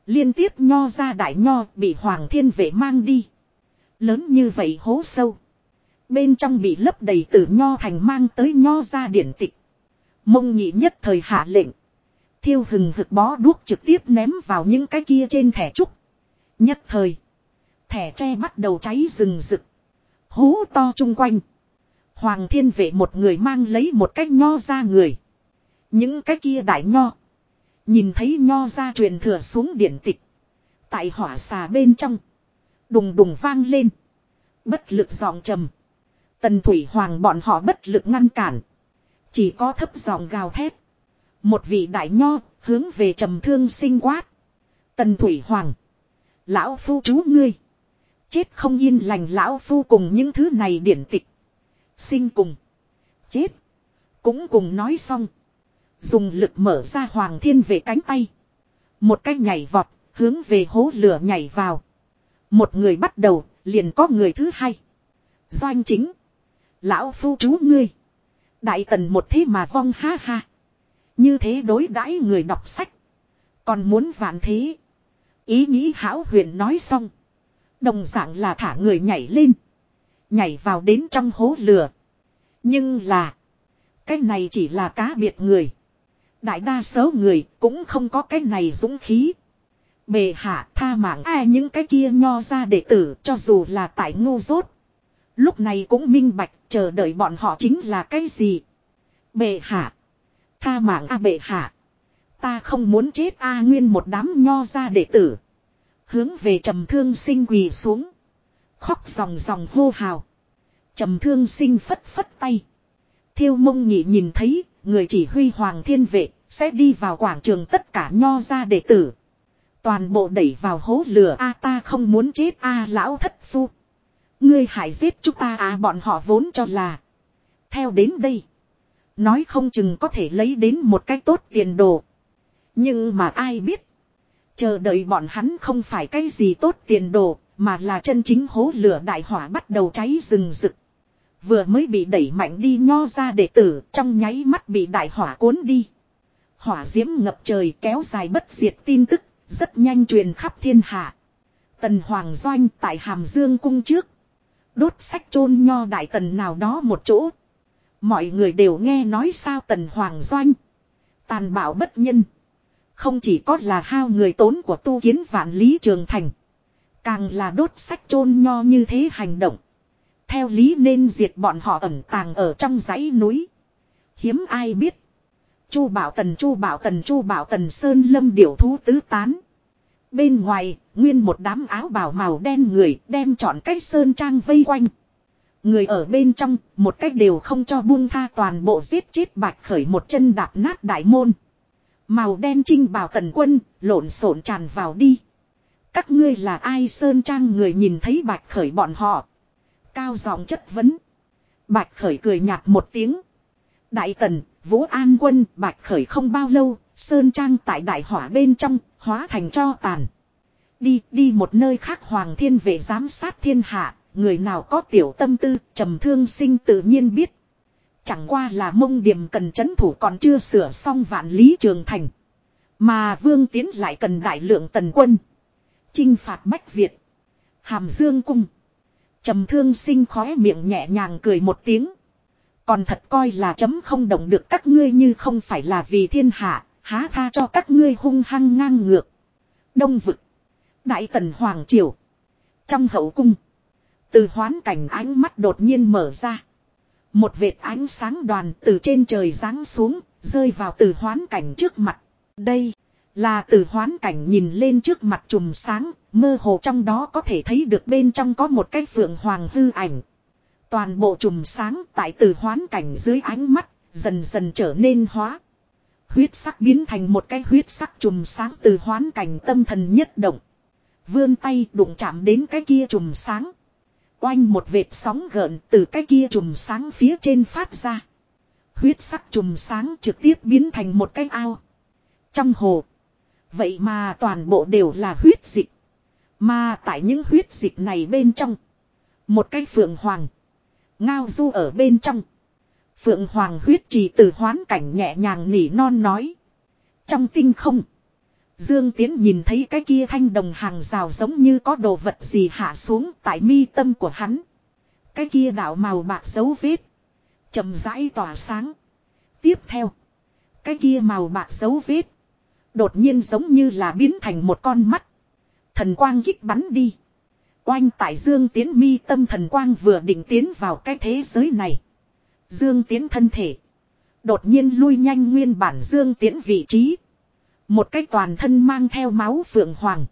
Liên tiếp nho ra đại nho bị hoàng thiên vệ mang đi. Lớn như vậy hố sâu. Bên trong bị lấp đầy tử nho thành mang tới nho ra điển tịch. Mông nhị nhất thời hạ lệnh. Thiêu hừng hực bó đuốc trực tiếp ném vào những cái kia trên thẻ trúc. Nhất thời. Thẻ tre bắt đầu cháy rừng rực. Hố to chung quanh. Hoàng thiên vệ một người mang lấy một cái nho ra người. Những cái kia đại nho. Nhìn thấy nho ra truyền thừa xuống điển tịch. Tại hỏa xà bên trong. Đùng đùng vang lên. Bất lực giọng trầm. Tần Thủy Hoàng bọn họ bất lực ngăn cản. Chỉ có thấp giọng gào thét. Một vị đại nho hướng về trầm thương sinh quát. Tần Thủy Hoàng. Lão phu chú ngươi. Chết không yên lành lão phu cùng những thứ này điển tịch. Sinh cùng. Chết. Cũng cùng nói xong. Dùng lực mở ra hoàng thiên về cánh tay. Một cái nhảy vọt, hướng về hố lửa nhảy vào. Một người bắt đầu, liền có người thứ hai. Doanh chính. Lão phu chú ngươi. Đại tần một thế mà vong ha ha. Như thế đối đãi người đọc sách. Còn muốn vạn thế. Ý nghĩ hảo huyền nói xong. Đồng dạng là thả người nhảy lên. Nhảy vào đến trong hố lửa. Nhưng là. Cái này chỉ là cá biệt người. Đại đa số người cũng không có cái này dũng khí. Bề hạ tha mạng ai những cái kia nho ra đệ tử, cho dù là tại ngu dốt. Lúc này cũng minh bạch, chờ đợi bọn họ chính là cái gì. Bệ hạ. Tha mạng a bệ hạ. Ta không muốn chết a nguyên một đám nho ra đệ tử. Hướng về trầm thương sinh quỳ xuống. Khóc dòng dòng hô hào. Trầm thương sinh phất phất tay. Thiêu mông nhị nhìn thấy, người chỉ huy hoàng thiên vệ, sẽ đi vào quảng trường tất cả nho ra đệ tử. Toàn bộ đẩy vào hố lửa a ta không muốn chết a lão thất phu. Ngươi hại giết chúng ta à bọn họ vốn cho là. Theo đến đây. Nói không chừng có thể lấy đến một cách tốt tiền đồ. Nhưng mà ai biết. Chờ đợi bọn hắn không phải cái gì tốt tiền đồ. Mà là chân chính hố lửa đại hỏa bắt đầu cháy rừng rực. Vừa mới bị đẩy mạnh đi nho ra đệ tử trong nháy mắt bị đại hỏa cuốn đi. Hỏa diễm ngập trời kéo dài bất diệt tin tức, rất nhanh truyền khắp thiên hạ. Tần Hoàng Doanh tại Hàm Dương cung trước. Đốt sách chôn nho đại tần nào đó một chỗ. Mọi người đều nghe nói sao Tần Hoàng Doanh. Tàn bạo bất nhân. Không chỉ có là hao người tốn của tu kiến vạn lý trường thành. Càng là đốt sách chôn nho như thế hành động. Theo lý nên diệt bọn họ ẩn tàng ở trong dãy núi. Hiếm ai biết. Chu bảo tần chu bảo tần chu bảo tần sơn lâm điểu thú tứ tán. Bên ngoài, nguyên một đám áo bào màu đen người đem chọn cách sơn trang vây quanh. Người ở bên trong, một cách đều không cho buông tha toàn bộ giết chết bạch khởi một chân đạp nát đại môn. Màu đen trinh bảo tần quân, lộn xộn tràn vào đi. Các ngươi là ai sơn trang người nhìn thấy bạch khởi bọn họ. Cao giọng chất vấn. Bạch khởi cười nhạt một tiếng. Đại tần, Vũ An quân, Bạch khởi không bao lâu, sơn trang tại đại hỏa bên trong, hóa thành cho tàn. Đi, đi một nơi khác hoàng thiên về giám sát thiên hạ, người nào có tiểu tâm tư, trầm thương sinh tự nhiên biết. Chẳng qua là mông điểm cần chấn thủ còn chưa sửa xong vạn lý trường thành. Mà vương tiến lại cần đại lượng tần quân. chinh phạt Bách Việt. Hàm Dương cung. Trầm thương sinh khóe miệng nhẹ nhàng cười một tiếng. Còn thật coi là chấm không động được các ngươi như không phải là vì thiên hạ, há tha cho các ngươi hung hăng ngang ngược. Đông vực. Đại tần Hoàng Triều. Trong hậu cung. Từ hoán cảnh ánh mắt đột nhiên mở ra. Một vệt ánh sáng đoàn từ trên trời giáng xuống, rơi vào từ hoán cảnh trước mặt. Đây, là từ hoán cảnh nhìn lên trước mặt chùm sáng, mơ hồ trong đó có thể thấy được bên trong có một cái phượng hoàng hư ảnh. Toàn bộ chùm sáng tại từ hoán cảnh dưới ánh mắt, dần dần trở nên hóa. Huyết sắc biến thành một cái huyết sắc chùm sáng từ hoán cảnh tâm thần nhất động. Vươn tay đụng chạm đến cái kia chùm sáng. Oanh một vệt sóng gợn từ cái kia chùm sáng phía trên phát ra. Huyết sắc chùm sáng trực tiếp biến thành một cái ao. Trong hồ. Vậy mà toàn bộ đều là huyết dịch. Mà tại những huyết dịch này bên trong. Một cái phượng hoàng. Ngao du ở bên trong. Phượng hoàng huyết trì từ hoán cảnh nhẹ nhàng nỉ non nói. Trong tinh không. Dương Tiến nhìn thấy cái kia thanh đồng hàng rào giống như có đồ vật gì hạ xuống tại mi tâm của hắn. Cái kia đạo màu bạc dấu vết. chậm rãi tỏa sáng. Tiếp theo. Cái kia màu bạc dấu vết. Đột nhiên giống như là biến thành một con mắt. Thần quang kích bắn đi. Oanh tại Dương Tiến mi tâm thần quang vừa định tiến vào cái thế giới này. Dương Tiến thân thể. Đột nhiên lui nhanh nguyên bản Dương Tiến vị trí. Một cái toàn thân mang theo máu phượng hoàng.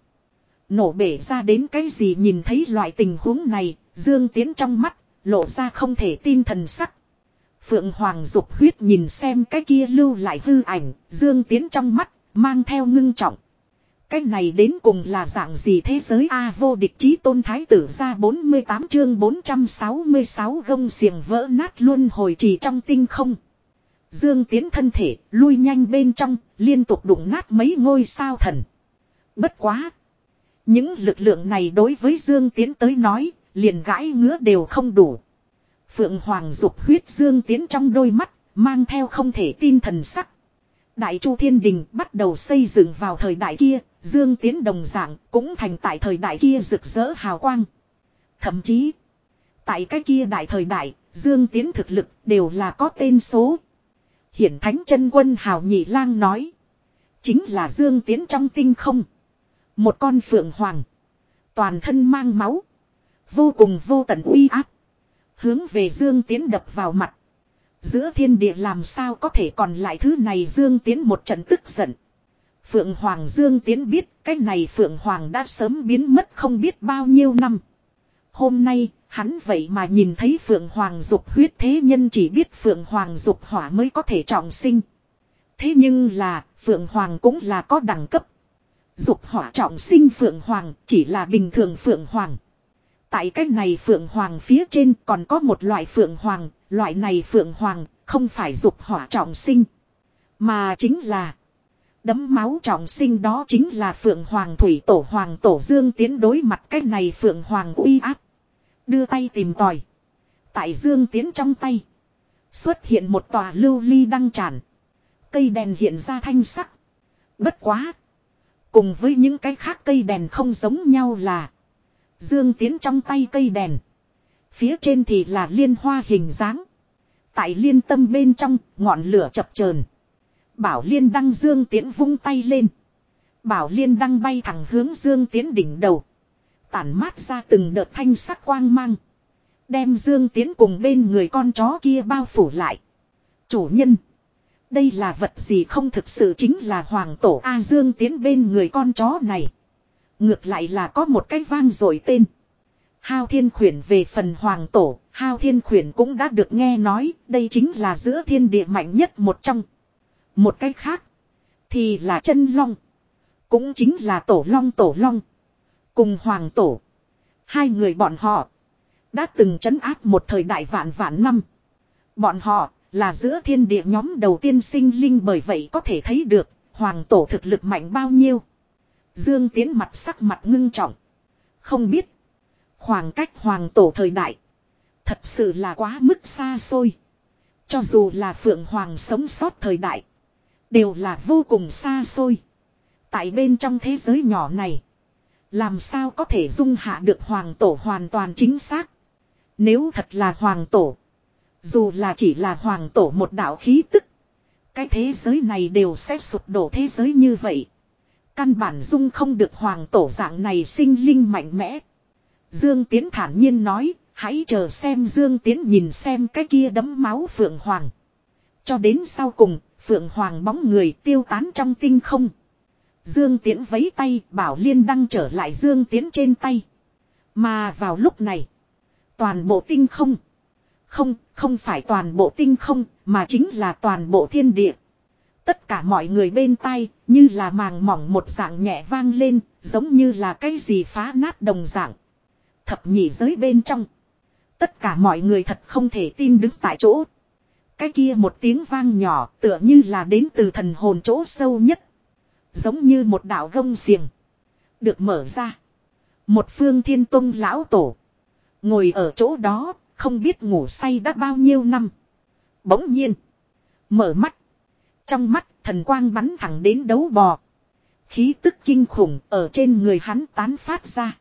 Nổ bể ra đến cái gì nhìn thấy loại tình huống này, Dương Tiến trong mắt, lộ ra không thể tin thần sắc. Phượng Hoàng dục huyết nhìn xem cái kia lưu lại hư ảnh, Dương Tiến trong mắt, mang theo ngưng trọng. Cái này đến cùng là dạng gì thế giới A vô địch chí tôn thái tử ra 48 chương 466 gông xiềng vỡ nát luôn hồi trì trong tinh không. Dương Tiến thân thể, lui nhanh bên trong, liên tục đụng nát mấy ngôi sao thần. Bất quá. Những lực lượng này đối với Dương Tiến tới nói, liền gãi ngứa đều không đủ. Phượng Hoàng dục huyết Dương Tiến trong đôi mắt, mang theo không thể tin thần sắc. Đại Chu Thiên Đình bắt đầu xây dựng vào thời đại kia, Dương Tiến đồng dạng cũng thành tại thời đại kia rực rỡ hào quang. Thậm chí, tại cái kia đại thời đại, Dương Tiến thực lực đều là có tên số, Hiển thánh chân quân hào nhị lang nói. Chính là dương tiến trong tinh không. Một con phượng hoàng. Toàn thân mang máu. Vô cùng vô tận uy áp. Hướng về dương tiến đập vào mặt. Giữa thiên địa làm sao có thể còn lại thứ này dương tiến một trận tức giận. Phượng Hoàng Dương Tiến biết cái này Phượng Hoàng đã sớm biến mất không biết bao nhiêu năm. Hôm nay, hắn vậy mà nhìn thấy Phượng Hoàng dục huyết thế nhân chỉ biết Phượng Hoàng dục hỏa mới có thể trọng sinh. Thế nhưng là, Phượng Hoàng cũng là có đẳng cấp. Dục hỏa trọng sinh Phượng Hoàng chỉ là bình thường Phượng Hoàng. Tại cách này Phượng Hoàng phía trên còn có một loại Phượng Hoàng, loại này Phượng Hoàng không phải dục hỏa trọng sinh. Mà chính là đấm máu trọng sinh đó chính là Phượng Hoàng Thủy Tổ Hoàng Tổ Dương tiến đối mặt cách này Phượng Hoàng uy áp. Đưa tay tìm tòi. Tại Dương Tiến trong tay. Xuất hiện một tòa lưu ly đăng tràn. Cây đèn hiện ra thanh sắc. Bất quá. Cùng với những cái khác cây đèn không giống nhau là. Dương Tiến trong tay cây đèn. Phía trên thì là liên hoa hình dáng. Tại liên tâm bên trong, ngọn lửa chập chờn. Bảo liên đăng Dương Tiến vung tay lên. Bảo liên đăng bay thẳng hướng Dương Tiến đỉnh đầu. Tản mát ra từng đợt thanh sắc quang mang. Đem Dương Tiến cùng bên người con chó kia bao phủ lại. Chủ nhân. Đây là vật gì không thực sự chính là hoàng tổ A Dương Tiến bên người con chó này. Ngược lại là có một cái vang rồi tên. Hao Thiên Khuyển về phần hoàng tổ, Hao Thiên Khuyển cũng đã được nghe nói, đây chính là giữa thiên địa mạnh nhất một trong. Một cái khác, thì là chân long. Cũng chính là tổ long tổ long. Cùng hoàng tổ. Hai người bọn họ. Đã từng chấn áp một thời đại vạn vạn năm. Bọn họ là giữa thiên địa nhóm đầu tiên sinh linh bởi vậy có thể thấy được hoàng tổ thực lực mạnh bao nhiêu. Dương Tiến mặt sắc mặt ngưng trọng. Không biết. Khoảng cách hoàng tổ thời đại. Thật sự là quá mức xa xôi. Cho dù là phượng hoàng sống sót thời đại. Đều là vô cùng xa xôi. Tại bên trong thế giới nhỏ này. Làm sao có thể dung hạ được hoàng tổ hoàn toàn chính xác. Nếu thật là hoàng tổ. Dù là chỉ là hoàng tổ một đạo khí tức. Cái thế giới này đều sẽ sụp đổ thế giới như vậy. Căn bản dung không được hoàng tổ dạng này sinh linh mạnh mẽ. Dương Tiến thản nhiên nói, hãy chờ xem Dương Tiến nhìn xem cái kia đấm máu Phượng Hoàng. Cho đến sau cùng, Phượng Hoàng bóng người tiêu tán trong tinh không. Dương Tiễn vấy tay bảo liên đăng trở lại Dương Tiễn trên tay. Mà vào lúc này, toàn bộ tinh không. Không, không phải toàn bộ tinh không, mà chính là toàn bộ thiên địa. Tất cả mọi người bên tay, như là màng mỏng một dạng nhẹ vang lên, giống như là cái gì phá nát đồng dạng. Thập nhị giới bên trong. Tất cả mọi người thật không thể tin đứng tại chỗ. Cái kia một tiếng vang nhỏ tựa như là đến từ thần hồn chỗ sâu nhất. Giống như một đạo gông xiềng. Được mở ra. Một phương thiên tông lão tổ. Ngồi ở chỗ đó, không biết ngủ say đã bao nhiêu năm. Bỗng nhiên. Mở mắt. Trong mắt thần quang bắn thẳng đến đấu bò. Khí tức kinh khủng ở trên người hắn tán phát ra.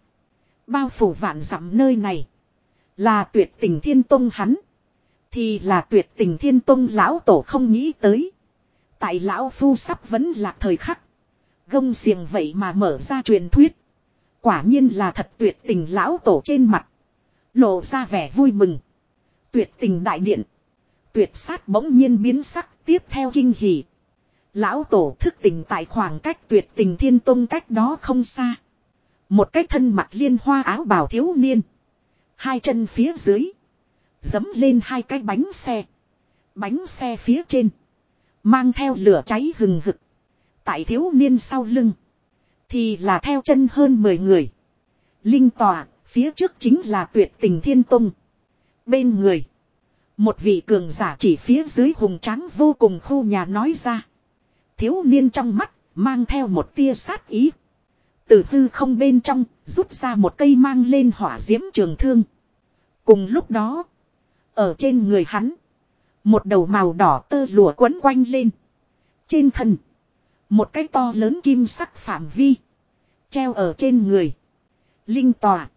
Bao phủ vạn dặm nơi này. Là tuyệt tình thiên tông hắn. Thì là tuyệt tình thiên tông lão tổ không nghĩ tới. Tại lão phu sắp vẫn là thời khắc. Gông xiềng vậy mà mở ra truyền thuyết. Quả nhiên là thật tuyệt tình lão tổ trên mặt. Lộ ra vẻ vui mừng. Tuyệt tình đại điện. Tuyệt sát bỗng nhiên biến sắc tiếp theo kinh hỉ. Lão tổ thức tình tại khoảng cách tuyệt tình thiên tông cách đó không xa. Một cái thân mặt liên hoa áo bào thiếu niên. Hai chân phía dưới. Dấm lên hai cái bánh xe. Bánh xe phía trên. Mang theo lửa cháy hừng hực. Tại thiếu niên sau lưng. Thì là theo chân hơn 10 người. Linh tòa, phía trước chính là tuyệt tình thiên tông. Bên người. Một vị cường giả chỉ phía dưới hùng tráng vô cùng khu nhà nói ra. Thiếu niên trong mắt, mang theo một tia sát ý. Từ hư không bên trong, rút ra một cây mang lên hỏa diễm trường thương. Cùng lúc đó, ở trên người hắn, một đầu màu đỏ tơ lụa quấn quanh lên. Trên thân, một cái to lớn kim sắc phạm vi, treo ở trên người. Linh tòa,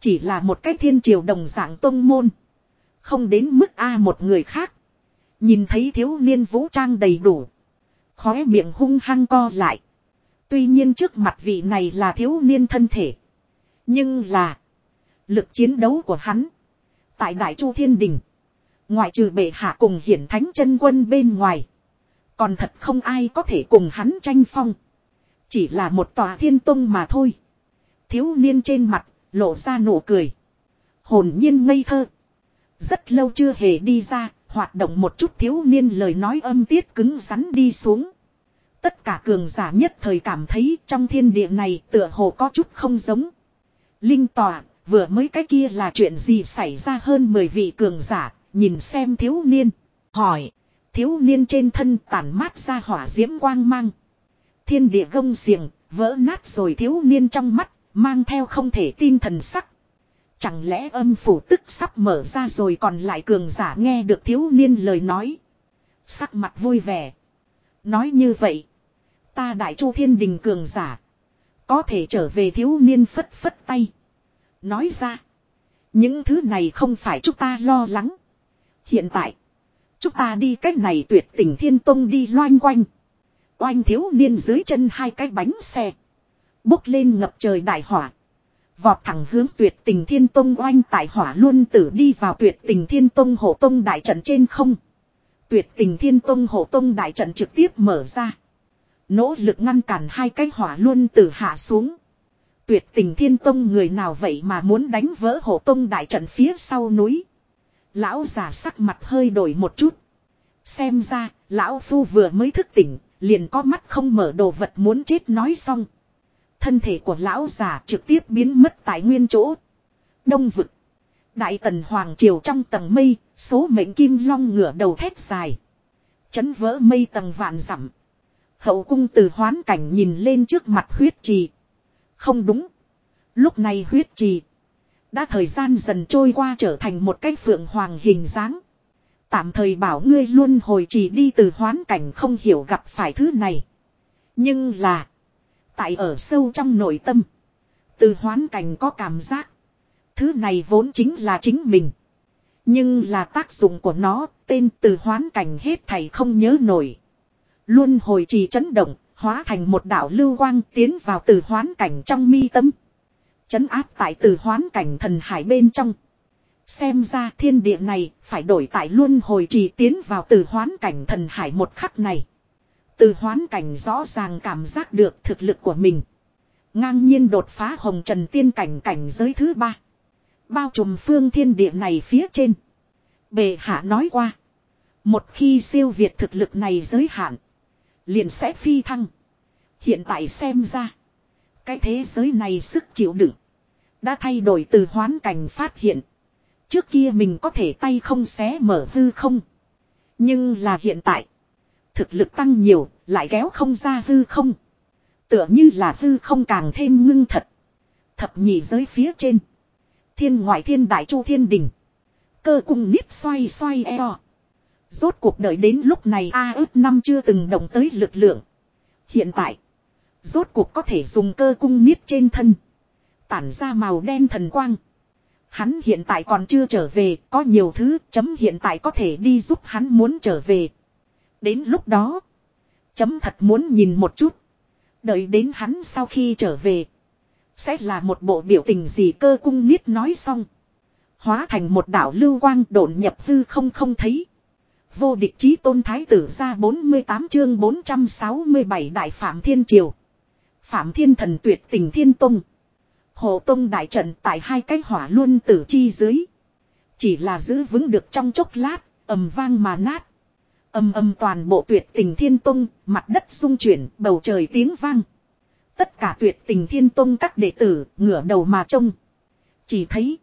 chỉ là một cái thiên triều đồng dạng tông môn. Không đến mức A một người khác. Nhìn thấy thiếu niên vũ trang đầy đủ. Khóe miệng hung hăng co lại. Tuy nhiên trước mặt vị này là thiếu niên thân thể. Nhưng là. Lực chiến đấu của hắn. Tại Đại Chu Thiên Đình. Ngoại trừ bệ hạ cùng hiển thánh chân quân bên ngoài. Còn thật không ai có thể cùng hắn tranh phong. Chỉ là một tòa thiên tông mà thôi. Thiếu niên trên mặt, lộ ra nụ cười. Hồn nhiên ngây thơ. Rất lâu chưa hề đi ra, hoạt động một chút thiếu niên lời nói âm tiết cứng rắn đi xuống. Tất cả cường giả nhất thời cảm thấy trong thiên địa này tựa hồ có chút không giống. Linh tòa, vừa mới cái kia là chuyện gì xảy ra hơn 10 vị cường giả, nhìn xem thiếu niên. Hỏi, thiếu niên trên thân tản mát ra hỏa diễm quang mang. Thiên địa gông xiềng, vỡ nát rồi thiếu niên trong mắt, mang theo không thể tin thần sắc. Chẳng lẽ âm phủ tức sắp mở ra rồi còn lại cường giả nghe được thiếu niên lời nói. Sắc mặt vui vẻ. Nói như vậy. Ta đại chu thiên đình cường giả. Có thể trở về thiếu niên phất phất tay. Nói ra. Những thứ này không phải chúng ta lo lắng. Hiện tại. Chúng ta đi cách này tuyệt tình thiên tông đi loanh quanh. Oanh thiếu niên dưới chân hai cái bánh xe. Bốc lên ngập trời đại hỏa. Vọt thẳng hướng tuyệt tình thiên tông oanh tại hỏa luôn tử đi vào tuyệt tình thiên tông hộ tông đại trận trên không. Tuyệt tình thiên tông hộ tông đại trận trực tiếp mở ra. Nỗ lực ngăn cản hai cái hỏa luôn tử hạ xuống. Tuyệt tình thiên tông người nào vậy mà muốn đánh vỡ hộ tông đại trận phía sau núi. Lão già sắc mặt hơi đổi một chút. Xem ra, lão phu vừa mới thức tỉnh, liền có mắt không mở đồ vật muốn chết nói xong. Thân thể của lão già trực tiếp biến mất tại nguyên chỗ. Đông vực. Đại tần hoàng triều trong tầng mây, số mệnh kim long ngửa đầu thét dài. Chấn vỡ mây tầng vạn dặm Hậu cung từ hoán cảnh nhìn lên trước mặt huyết trì. Không đúng. Lúc này huyết trì. Đã thời gian dần trôi qua trở thành một cái phượng hoàng hình dáng. Tạm thời bảo ngươi luôn hồi trì đi từ hoán cảnh không hiểu gặp phải thứ này. Nhưng là. Tại ở sâu trong nội tâm. Từ hoán cảnh có cảm giác. Thứ này vốn chính là chính mình. Nhưng là tác dụng của nó, tên từ hoán cảnh hết thầy không nhớ nổi. Luôn hồi trì chấn động, hóa thành một đạo lưu quang tiến vào từ hoán cảnh trong mi tâm. Chấn áp tại từ hoán cảnh thần hải bên trong. Xem ra thiên địa này phải đổi tại luôn hồi trì tiến vào từ hoán cảnh thần hải một khắc này. Từ hoán cảnh rõ ràng cảm giác được thực lực của mình. Ngang nhiên đột phá hồng trần tiên cảnh cảnh giới thứ ba. Bao trùm phương thiên địa này phía trên. Bề hạ nói qua. Một khi siêu việt thực lực này giới hạn. Liền sẽ phi thăng. Hiện tại xem ra. Cái thế giới này sức chịu đựng. Đã thay đổi từ hoán cảnh phát hiện. Trước kia mình có thể tay không xé mở hư không. Nhưng là hiện tại. Thực lực tăng nhiều, lại kéo không ra hư không. Tựa như là hư không càng thêm ngưng thật. Thập nhị giới phía trên. Thiên ngoại thiên đại chu thiên đình. Cơ cung nít xoay xoay eo. Rốt cuộc đợi đến lúc này A ước năm chưa từng động tới lực lượng. Hiện tại. Rốt cuộc có thể dùng cơ cung niết trên thân. Tản ra màu đen thần quang. Hắn hiện tại còn chưa trở về, có nhiều thứ chấm hiện tại có thể đi giúp hắn muốn trở về. Đến lúc đó, chấm thật muốn nhìn một chút. Đợi đến hắn sau khi trở về, sẽ là một bộ biểu tình gì cơ cung niết nói xong. Hóa thành một đảo lưu quang độn nhập hư không không thấy. Vô địch chí tôn thái tử ra 48 chương 467 đại phạm thiên triều. Phạm thiên thần tuyệt tình thiên tông. Hồ tông đại trận tại hai cái hỏa luôn tử chi dưới. Chỉ là giữ vững được trong chốc lát, ầm vang mà nát. âm âm toàn bộ tuyệt tình thiên tông, mặt đất rung chuyển, bầu trời tiếng vang. Tất cả tuyệt tình thiên tông các đệ tử, ngửa đầu mà trông. Chỉ thấy,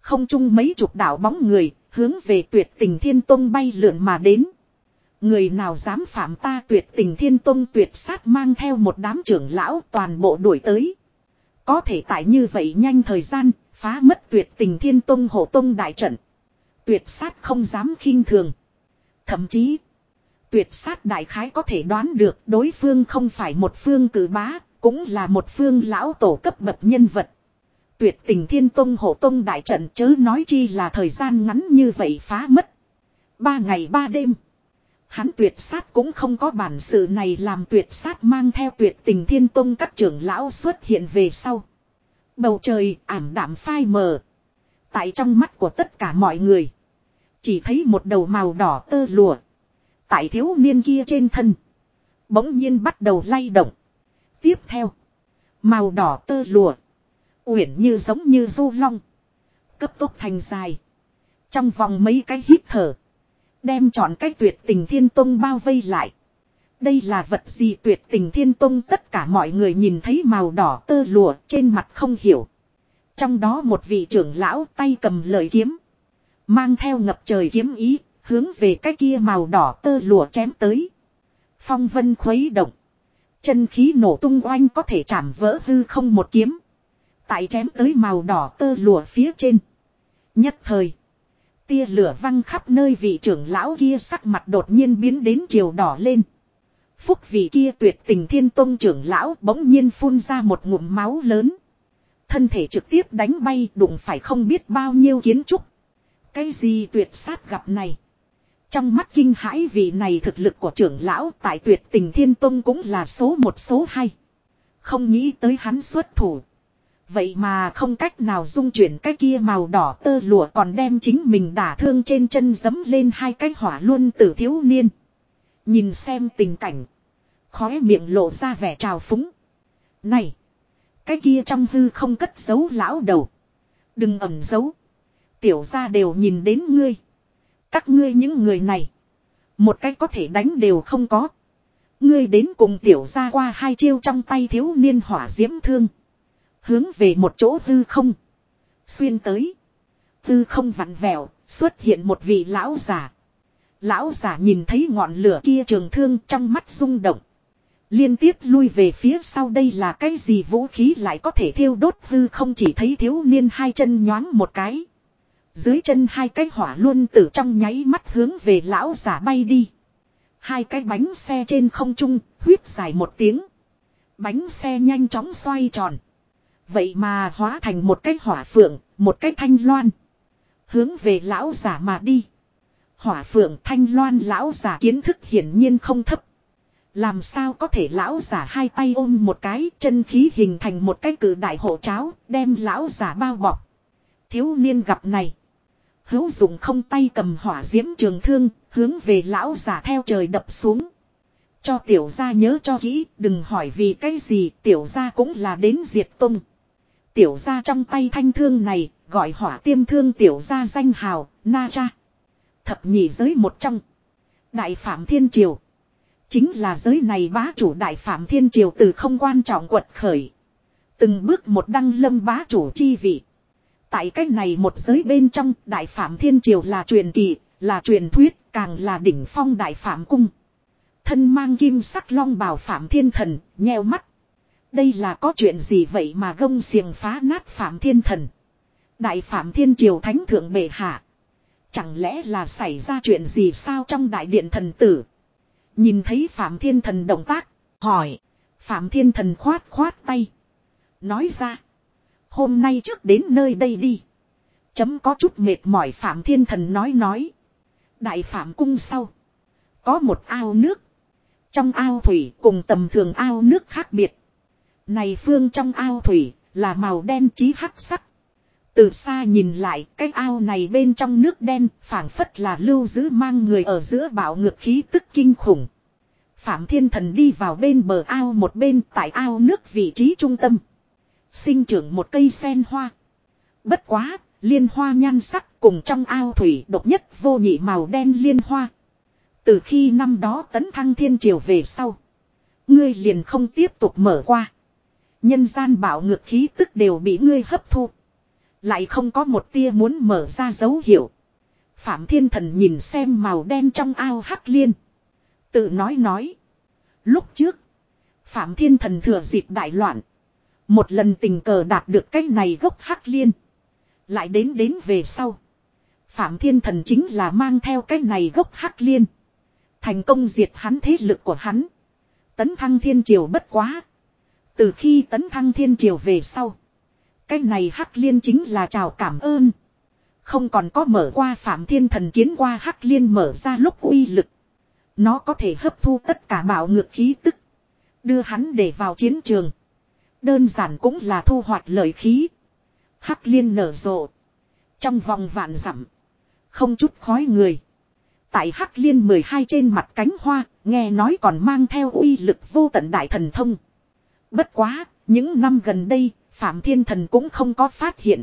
không chung mấy chục đảo bóng người, hướng về tuyệt tình thiên tông bay lượn mà đến. Người nào dám phạm ta tuyệt tình thiên tông tuyệt sát mang theo một đám trưởng lão toàn bộ đuổi tới. Có thể tại như vậy nhanh thời gian, phá mất tuyệt tình thiên tông hộ tông đại trận. Tuyệt sát không dám khinh thường. Thậm chí, tuyệt sát đại khái có thể đoán được đối phương không phải một phương cử bá, cũng là một phương lão tổ cấp bậc nhân vật. Tuyệt tình thiên tông hộ tông đại trận chớ nói chi là thời gian ngắn như vậy phá mất. Ba ngày ba đêm. Hắn tuyệt sát cũng không có bản sự này làm tuyệt sát mang theo tuyệt tình thiên tông các trưởng lão xuất hiện về sau. Bầu trời ảm đạm phai mờ. Tại trong mắt của tất cả mọi người. Chỉ thấy một đầu màu đỏ tơ lụa. Tại thiếu niên kia trên thân. Bỗng nhiên bắt đầu lay động. Tiếp theo. Màu đỏ tơ lụa. Uyển như giống như du long. Cấp tốc thành dài. Trong vòng mấy cái hít thở. Đem chọn cái tuyệt tình thiên tông bao vây lại. Đây là vật gì tuyệt tình thiên tông tất cả mọi người nhìn thấy màu đỏ tơ lụa trên mặt không hiểu. Trong đó một vị trưởng lão tay cầm lời kiếm. Mang theo ngập trời kiếm ý, hướng về cái kia màu đỏ tơ lụa chém tới. Phong vân khuấy động. Chân khí nổ tung oanh có thể chạm vỡ hư không một kiếm. Tại chém tới màu đỏ tơ lụa phía trên. Nhất thời. Tia lửa văng khắp nơi vị trưởng lão kia sắc mặt đột nhiên biến đến chiều đỏ lên. Phúc vị kia tuyệt tình thiên tôn trưởng lão bỗng nhiên phun ra một ngụm máu lớn. Thân thể trực tiếp đánh bay, đụng phải không biết bao nhiêu kiến trúc. Cái gì tuyệt sát gặp này. Trong mắt kinh hãi vị này thực lực của trưởng lão tại tuyệt tình thiên tông cũng là số một, số hai. Không nghĩ tới hắn xuất thủ. Vậy mà không cách nào dung chuyển cái kia màu đỏ tơ lụa còn đem chính mình đả thương trên chân dấm lên hai cái hỏa luôn tử thiếu niên. Nhìn xem tình cảnh. Khóe miệng lộ ra vẻ trào phúng. Này. Cái kia trong hư không cất giấu lão đầu. Đừng ẩn giấu. Tiểu ra đều nhìn đến ngươi. Các ngươi những người này. Một cái có thể đánh đều không có. Ngươi đến cùng tiểu ra qua hai chiêu trong tay thiếu niên hỏa diễm thương. Hướng về một chỗ hư không. Xuyên tới. Hư không vặn vẹo, xuất hiện một vị lão giả. Lão giả nhìn thấy ngọn lửa kia trường thương trong mắt rung động. Liên tiếp lui về phía sau đây là cái gì vũ khí lại có thể thiêu đốt hư không chỉ thấy thiếu niên hai chân nhoáng một cái. Dưới chân hai cái hỏa luôn tử trong nháy mắt hướng về lão giả bay đi. Hai cái bánh xe trên không trung, huyết dài một tiếng. Bánh xe nhanh chóng xoay tròn. Vậy mà hóa thành một cái hỏa phượng, một cái thanh loan. Hướng về lão giả mà đi. Hỏa phượng thanh loan lão giả kiến thức hiển nhiên không thấp. Làm sao có thể lão giả hai tay ôm một cái chân khí hình thành một cái cử đại hộ cháo đem lão giả bao bọc. Thiếu niên gặp này. Hữu dụng không tay cầm hỏa diễm trường thương hướng về lão giả theo trời đập xuống. Cho tiểu gia nhớ cho kỹ đừng hỏi vì cái gì tiểu gia cũng là đến diệt tung. Tiểu gia trong tay thanh thương này gọi hỏa tiêm thương tiểu gia danh hào na cha. Thập nhị giới một trong. Đại phạm thiên triều. Chính là giới này bá chủ đại phạm thiên triều từ không quan trọng quật khởi. Từng bước một đăng lâm bá chủ chi vị. Tại cách này một giới bên trong đại phạm thiên triều là truyền kỳ, là truyền thuyết, càng là đỉnh phong đại phạm cung. Thân mang kim sắc long bào phạm thiên thần, nheo mắt. Đây là có chuyện gì vậy mà gông xiềng phá nát phạm thiên thần. Đại phạm thiên triều thánh thượng bệ hạ. Chẳng lẽ là xảy ra chuyện gì sao trong đại điện thần tử. Nhìn thấy phạm thiên thần động tác, hỏi. Phạm thiên thần khoát khoát tay. Nói ra. Hôm nay trước đến nơi đây đi. Chấm có chút mệt mỏi Phạm Thiên Thần nói nói. Đại Phạm Cung sau. Có một ao nước. Trong ao thủy cùng tầm thường ao nước khác biệt. Này phương trong ao thủy là màu đen chí hắc sắc. Từ xa nhìn lại cái ao này bên trong nước đen phảng phất là lưu giữ mang người ở giữa bạo ngược khí tức kinh khủng. Phạm Thiên Thần đi vào bên bờ ao một bên tại ao nước vị trí trung tâm. Sinh trưởng một cây sen hoa. Bất quá, liên hoa nhan sắc cùng trong ao thủy độc nhất vô nhị màu đen liên hoa. Từ khi năm đó tấn thăng thiên triều về sau. Ngươi liền không tiếp tục mở qua. Nhân gian bảo ngược khí tức đều bị ngươi hấp thu. Lại không có một tia muốn mở ra dấu hiệu. Phạm thiên thần nhìn xem màu đen trong ao hắc liên. Tự nói nói. Lúc trước. Phạm thiên thần thừa dịp đại loạn. Một lần tình cờ đạt được cái này gốc hắc liên. Lại đến đến về sau. Phạm Thiên Thần chính là mang theo cái này gốc hắc liên. Thành công diệt hắn thế lực của hắn. Tấn thăng thiên triều bất quá. Từ khi tấn thăng thiên triều về sau. Cái này hắc liên chính là chào cảm ơn. Không còn có mở qua Phạm Thiên Thần kiến qua hắc liên mở ra lúc uy lực. Nó có thể hấp thu tất cả bạo ngược khí tức. Đưa hắn để vào chiến trường. Đơn giản cũng là thu hoạch lợi khí. Hắc liên nở rộ. Trong vòng vạn dặm Không chút khói người. Tại Hắc liên 12 trên mặt cánh hoa, nghe nói còn mang theo uy lực vô tận đại thần thông. Bất quá, những năm gần đây, Phạm Thiên Thần cũng không có phát hiện.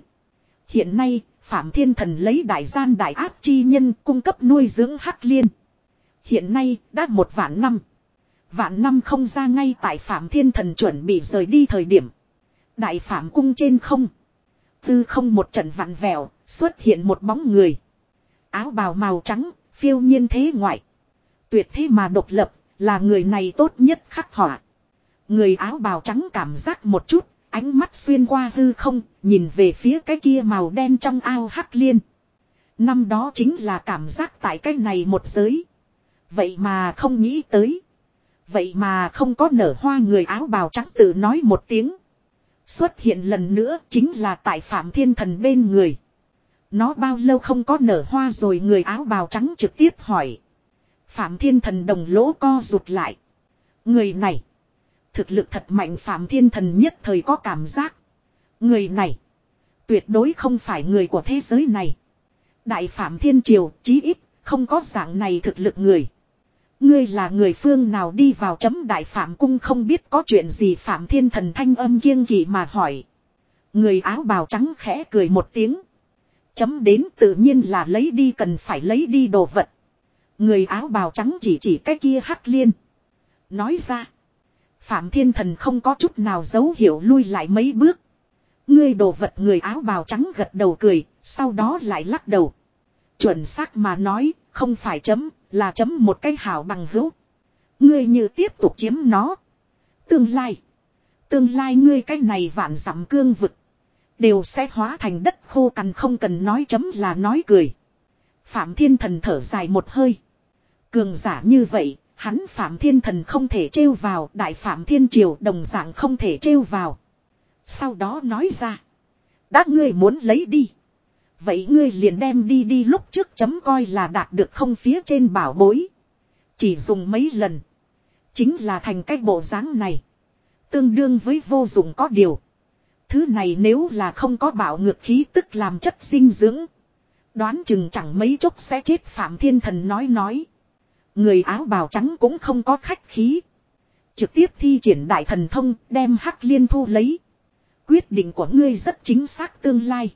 Hiện nay, Phạm Thiên Thần lấy đại gian đại áp chi nhân cung cấp nuôi dưỡng Hắc liên. Hiện nay, đã một vạn năm. Vạn năm không ra ngay tại Phạm Thiên Thần chuẩn bị rời đi thời điểm. Đại Phạm cung trên không. Tư không một trận vặn vẹo, xuất hiện một bóng người. Áo bào màu trắng, phiêu nhiên thế ngoại. Tuyệt thế mà độc lập, là người này tốt nhất khắc họa. Người áo bào trắng cảm giác một chút, Ánh mắt xuyên qua hư không, nhìn về phía cái kia màu đen trong ao hắc liên. Năm đó chính là cảm giác tại cái này một giới. Vậy mà không nghĩ tới. Vậy mà không có nở hoa người áo bào trắng tự nói một tiếng. Xuất hiện lần nữa chính là tại Phạm Thiên Thần bên người. Nó bao lâu không có nở hoa rồi người áo bào trắng trực tiếp hỏi. Phạm Thiên Thần đồng lỗ co rụt lại. Người này. Thực lực thật mạnh Phạm Thiên Thần nhất thời có cảm giác. Người này. Tuyệt đối không phải người của thế giới này. Đại Phạm Thiên Triều, chí ít, không có dạng này thực lực người. Ngươi là người phương nào đi vào chấm đại phạm cung không biết có chuyện gì phạm thiên thần thanh âm kiêng kỵ mà hỏi. Người áo bào trắng khẽ cười một tiếng. Chấm đến tự nhiên là lấy đi cần phải lấy đi đồ vật. Người áo bào trắng chỉ chỉ cái kia hắc liên. Nói ra. Phạm thiên thần không có chút nào dấu hiệu lui lại mấy bước. Ngươi đồ vật người áo bào trắng gật đầu cười, sau đó lại lắc đầu. Chuẩn xác mà nói, không phải chấm, là chấm một cái hảo bằng hữu. Ngươi như tiếp tục chiếm nó. Tương lai. Tương lai ngươi cái này vạn dặm cương vực. Đều sẽ hóa thành đất khô cằn không cần nói chấm là nói cười. Phạm Thiên Thần thở dài một hơi. Cường giả như vậy, hắn Phạm Thiên Thần không thể trêu vào, Đại Phạm Thiên Triều đồng dạng không thể trêu vào. Sau đó nói ra. Đã ngươi muốn lấy đi. Vậy ngươi liền đem đi đi lúc trước chấm coi là đạt được không phía trên bảo bối. Chỉ dùng mấy lần. Chính là thành cái bộ dáng này. Tương đương với vô dụng có điều. Thứ này nếu là không có bảo ngược khí tức làm chất dinh dưỡng. Đoán chừng chẳng mấy chốc sẽ chết Phạm Thiên Thần nói nói. Người áo bào trắng cũng không có khách khí. Trực tiếp thi triển đại thần thông, đem hắc liên thu lấy. Quyết định của ngươi rất chính xác tương lai.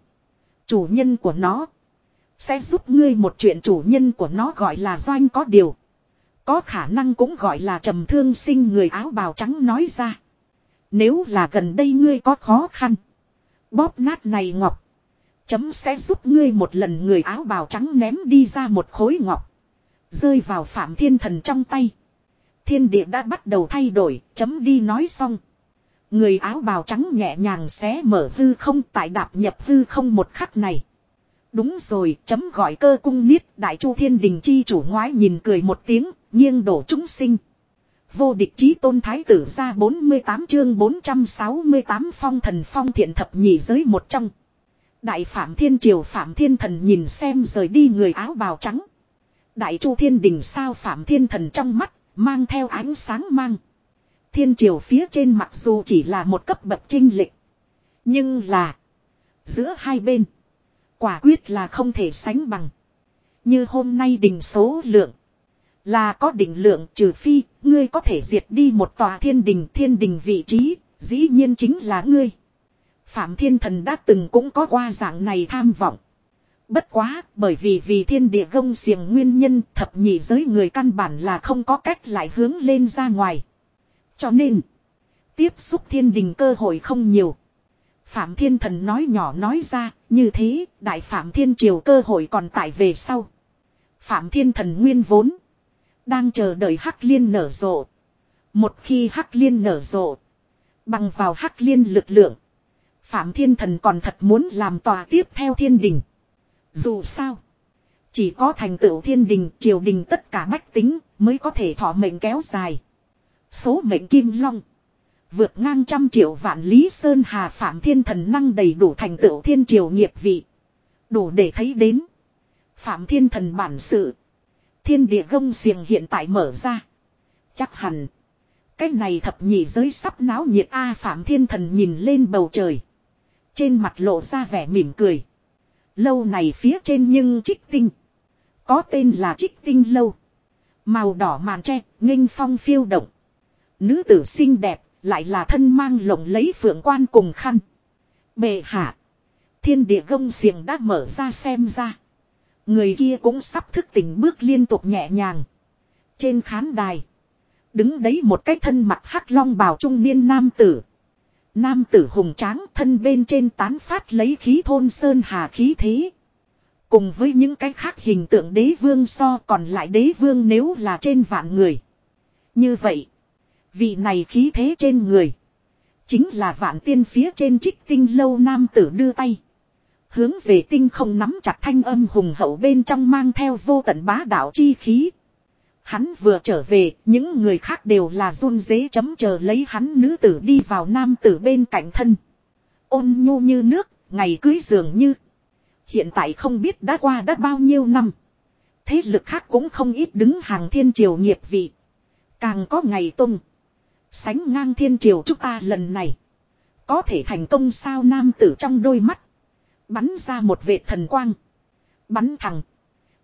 Chủ nhân của nó. Sẽ giúp ngươi một chuyện chủ nhân của nó gọi là doanh có điều. Có khả năng cũng gọi là trầm thương sinh người áo bào trắng nói ra. Nếu là gần đây ngươi có khó khăn. Bóp nát này ngọc. Chấm sẽ giúp ngươi một lần người áo bào trắng ném đi ra một khối ngọc. Rơi vào phạm thiên thần trong tay. Thiên địa đã bắt đầu thay đổi, chấm đi nói xong. Người áo bào trắng nhẹ nhàng xé mở hư không tại đạp nhập hư không một khắc này. Đúng rồi, chấm gọi cơ cung niết đại chu thiên đình chi chủ ngoái nhìn cười một tiếng, nghiêng đổ chúng sinh. Vô địch chí tôn thái tử ra 48 chương 468 phong thần phong thiện thập nhị giới một trong. Đại phạm thiên triều phạm thiên thần nhìn xem rời đi người áo bào trắng. Đại chu thiên đình sao phạm thiên thần trong mắt, mang theo ánh sáng mang. Thiên triều phía trên mặc dù chỉ là một cấp bậc trinh lịch. Nhưng là. Giữa hai bên. Quả quyết là không thể sánh bằng. Như hôm nay đình số lượng. Là có đỉnh lượng trừ phi, ngươi có thể diệt đi một tòa thiên đình thiên đình vị trí, dĩ nhiên chính là ngươi. Phạm Thiên Thần đã từng cũng có qua dạng này tham vọng. Bất quá, bởi vì vì thiên địa gông xiềng nguyên nhân thập nhị giới người căn bản là không có cách lại hướng lên ra ngoài. Cho nên, tiếp xúc thiên đình cơ hội không nhiều. Phạm Thiên Thần nói nhỏ nói ra, như thế, Đại Phạm Thiên Triều cơ hội còn tại về sau. Phạm Thiên Thần nguyên vốn, đang chờ đợi Hắc Liên nở rộ. Một khi Hắc Liên nở rộ, bằng vào Hắc Liên lực lượng, Phạm Thiên Thần còn thật muốn làm tòa tiếp theo thiên đình. Dù sao, chỉ có thành tựu thiên đình, triều đình tất cả bách tính mới có thể thọ mệnh kéo dài. Số mệnh kim long. Vượt ngang trăm triệu vạn lý sơn hà phạm thiên thần năng đầy đủ thành tựu thiên triều nghiệp vị. Đủ để thấy đến. Phạm thiên thần bản sự. Thiên địa gông xiềng hiện tại mở ra. Chắc hẳn. Cái này thập nhị giới sắp náo nhiệt A Phạm Thiên Thần nhìn lên bầu trời. Trên mặt lộ ra vẻ mỉm cười. Lâu này phía trên nhưng trích tinh. Có tên là trích tinh lâu. Màu đỏ màn tre, nghênh phong phiêu động. Nữ tử xinh đẹp, lại là thân mang lộng lấy phượng quan cùng khăn. Bệ hạ. Thiên địa gông xiềng đã mở ra xem ra. Người kia cũng sắp thức tỉnh bước liên tục nhẹ nhàng. Trên khán đài. Đứng đấy một cái thân mặt hắc long bào trung niên nam tử. Nam tử hùng tráng thân bên trên tán phát lấy khí thôn sơn hà khí thế. Cùng với những cái khác hình tượng đế vương so còn lại đế vương nếu là trên vạn người. Như vậy. Vị này khí thế trên người. Chính là vạn tiên phía trên trích tinh lâu nam tử đưa tay. Hướng về tinh không nắm chặt thanh âm hùng hậu bên trong mang theo vô tận bá đạo chi khí. Hắn vừa trở về, những người khác đều là run dế chấm chờ lấy hắn nữ tử đi vào nam tử bên cạnh thân. Ôn nhu như nước, ngày cưới dường như. Hiện tại không biết đã qua đã bao nhiêu năm. Thế lực khác cũng không ít đứng hàng thiên triều nghiệp vị. Càng có ngày tung. Sánh ngang thiên triều chúng ta lần này. Có thể thành công sao nam tử trong đôi mắt. Bắn ra một vệt thần quang. Bắn thẳng.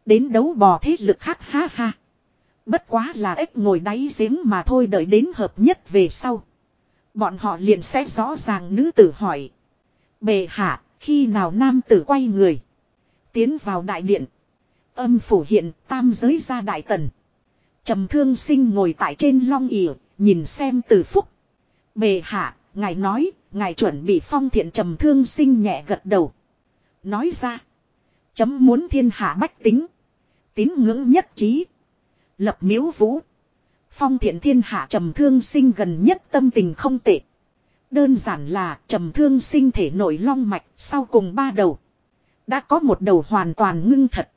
Đến đấu bò thế lực khác ha ha. Bất quá là ếch ngồi đáy giếng mà thôi đợi đến hợp nhất về sau. Bọn họ liền sẽ rõ ràng nữ tử hỏi. Bề hạ, khi nào nam tử quay người. Tiến vào đại điện. Âm phủ hiện tam giới ra đại tần. trầm thương sinh ngồi tại trên long ỉa, nhìn xem từ phúc. Bề hạ, ngài nói, ngài chuẩn bị phong thiện trầm thương sinh nhẹ gật đầu. Nói ra. Chấm muốn thiên hạ bách tính. Tín ngưỡng nhất trí. Lập miếu vũ. Phong thiện thiên hạ trầm thương sinh gần nhất tâm tình không tệ. Đơn giản là trầm thương sinh thể nổi long mạch sau cùng ba đầu. Đã có một đầu hoàn toàn ngưng thật.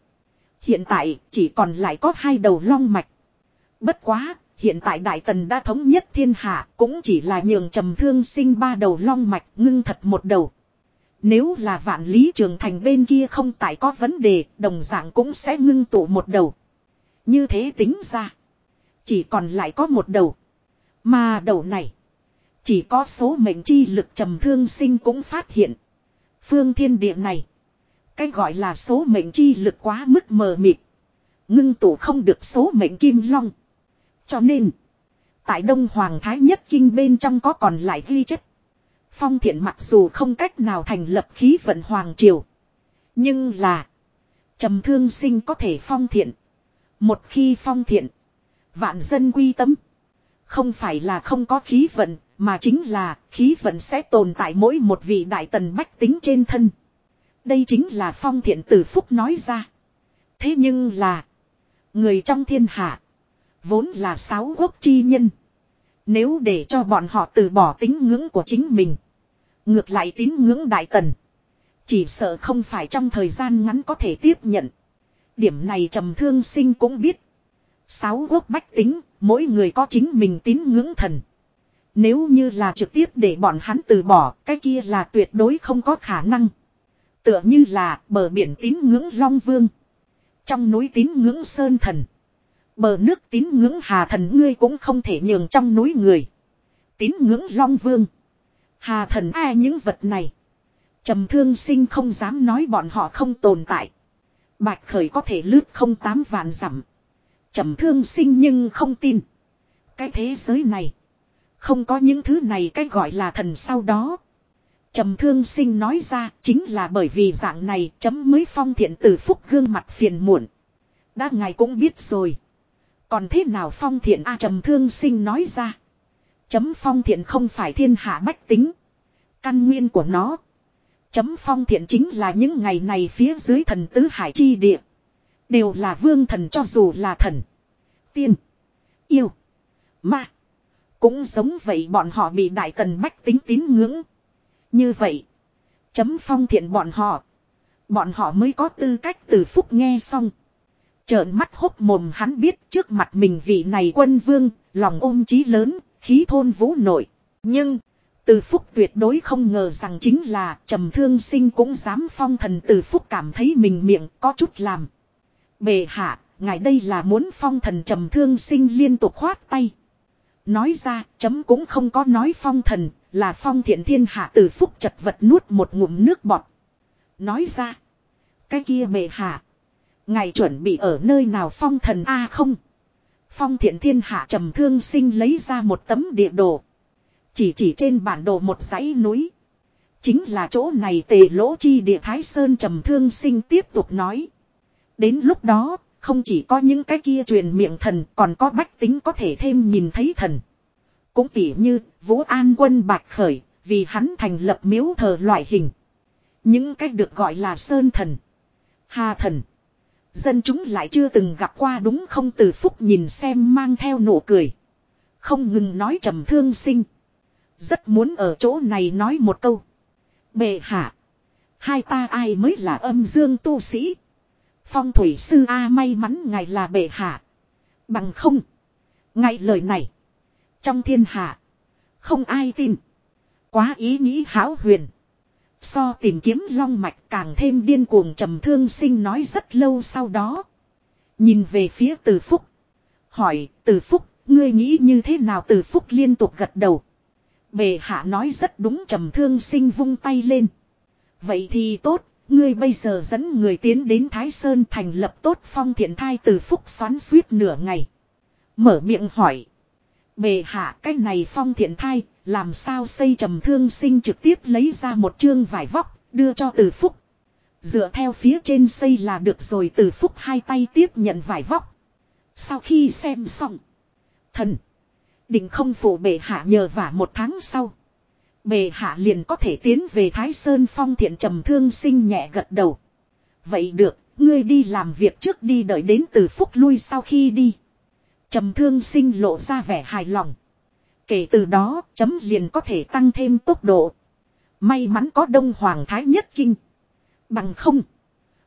Hiện tại chỉ còn lại có hai đầu long mạch. Bất quá, hiện tại Đại Tần đã thống nhất thiên hạ cũng chỉ là nhường trầm thương sinh ba đầu long mạch ngưng thật một đầu. Nếu là vạn lý trường thành bên kia không tại có vấn đề, đồng dạng cũng sẽ ngưng tụ một đầu. Như thế tính ra. Chỉ còn lại có một đầu. Mà đầu này. Chỉ có số mệnh chi lực trầm thương sinh cũng phát hiện. Phương thiên địa này. Cái gọi là số mệnh chi lực quá mức mờ mịt. Ngưng tụ không được số mệnh kim long. Cho nên. Tại Đông Hoàng Thái Nhất Kinh bên trong có còn lại ghi chép. Phong thiện mặc dù không cách nào thành lập khí vận Hoàng Triều. Nhưng là. trầm thương sinh có thể phong thiện. Một khi phong thiện. Vạn dân quy tâm. Không phải là không có khí vận. Mà chính là khí vận sẽ tồn tại mỗi một vị đại tần bách tính trên thân. Đây chính là phong thiện tử phúc nói ra. Thế nhưng là. Người trong thiên hạ. Vốn là sáu quốc chi nhân. Nếu để cho bọn họ từ bỏ tính ngưỡng của chính mình. Ngược lại tín ngưỡng đại tần. Chỉ sợ không phải trong thời gian ngắn có thể tiếp nhận. Điểm này trầm thương sinh cũng biết. Sáu quốc bách tính, mỗi người có chính mình tín ngưỡng thần. Nếu như là trực tiếp để bọn hắn từ bỏ, cái kia là tuyệt đối không có khả năng. Tựa như là bờ biển tín ngưỡng Long Vương. Trong núi tín ngưỡng Sơn Thần. Bờ nước tín ngưỡng Hà Thần ngươi cũng không thể nhường trong núi người. Tín ngưỡng Long Vương. Hà Thần ai những vật này. trầm thương sinh không dám nói bọn họ không tồn tại. Bạch khởi có thể lướt không tám vạn dặm trầm thương sinh nhưng không tin. Cái thế giới này. Không có những thứ này cái gọi là thần sau đó. Trầm thương sinh nói ra chính là bởi vì dạng này chấm mới phong thiện tử phúc gương mặt phiền muộn. Đã ngài cũng biết rồi. Còn thế nào phong thiện a, trầm thương sinh nói ra. Chấm phong thiện không phải thiên hạ bách tính. Căn nguyên của nó. Chấm phong thiện chính là những ngày này phía dưới thần tứ hải chi địa. Đều là vương thần cho dù là thần. Tiên. Yêu. Ma. Cũng giống vậy bọn họ bị đại tần bách tính tín ngưỡng. Như vậy. Chấm phong thiện bọn họ. Bọn họ mới có tư cách từ phúc nghe xong. Trợn mắt hốc mồm hắn biết trước mặt mình vị này quân vương, lòng ôm chí lớn, khí thôn vũ nổi. Nhưng, từ phúc tuyệt đối không ngờ rằng chính là trầm thương sinh cũng dám phong thần từ phúc cảm thấy mình miệng có chút làm. Bề hạ, ngài đây là muốn phong thần trầm thương sinh liên tục khoát tay. Nói ra, chấm cũng không có nói phong thần, là phong thiện thiên hạ từ phúc chật vật nuốt một ngụm nước bọt. Nói ra, cái kia bệ hạ. Ngài chuẩn bị ở nơi nào phong thần A không? Phong thiện thiên hạ trầm thương sinh lấy ra một tấm địa đồ. Chỉ chỉ trên bản đồ một dãy núi. Chính là chỗ này tề lỗ chi địa thái sơn trầm thương sinh tiếp tục nói. Đến lúc đó, không chỉ có những cái kia truyền miệng thần còn có bách tính có thể thêm nhìn thấy thần. Cũng tỉ như Vũ An quân bạch khởi, vì hắn thành lập miếu thờ loại hình. Những cách được gọi là sơn thần, hà thần. Dân chúng lại chưa từng gặp qua đúng không từ phúc nhìn xem mang theo nụ cười. Không ngừng nói trầm thương sinh. Rất muốn ở chỗ này nói một câu. Bệ hạ. Hai ta ai mới là âm dương tu sĩ. Phong thủy sư A may mắn ngài là bệ hạ. Bằng không. Ngài lời này. Trong thiên hạ. Không ai tin. Quá ý nghĩ hão huyền. So tìm kiếm long mạch càng thêm điên cuồng trầm thương sinh nói rất lâu sau đó. Nhìn về phía từ phúc. Hỏi, từ phúc, ngươi nghĩ như thế nào từ phúc liên tục gật đầu. Bề hạ nói rất đúng trầm thương sinh vung tay lên. Vậy thì tốt, ngươi bây giờ dẫn người tiến đến Thái Sơn thành lập tốt phong thiện thai từ phúc xoắn suýt nửa ngày. Mở miệng hỏi. Bề hạ cái này phong thiện thai, làm sao xây trầm thương sinh trực tiếp lấy ra một chương vải vóc, đưa cho từ phúc. Dựa theo phía trên xây là được rồi từ phúc hai tay tiếp nhận vải vóc. Sau khi xem xong. Thần. Định không phụ bệ hạ nhờ vả một tháng sau. Bệ hạ liền có thể tiến về Thái Sơn phong thiện trầm thương sinh nhẹ gật đầu. Vậy được, ngươi đi làm việc trước đi đợi đến từ phúc lui sau khi đi. Trầm thương sinh lộ ra vẻ hài lòng. Kể từ đó, chấm liền có thể tăng thêm tốc độ. May mắn có Đông Hoàng Thái Nhất Kinh. Bằng không.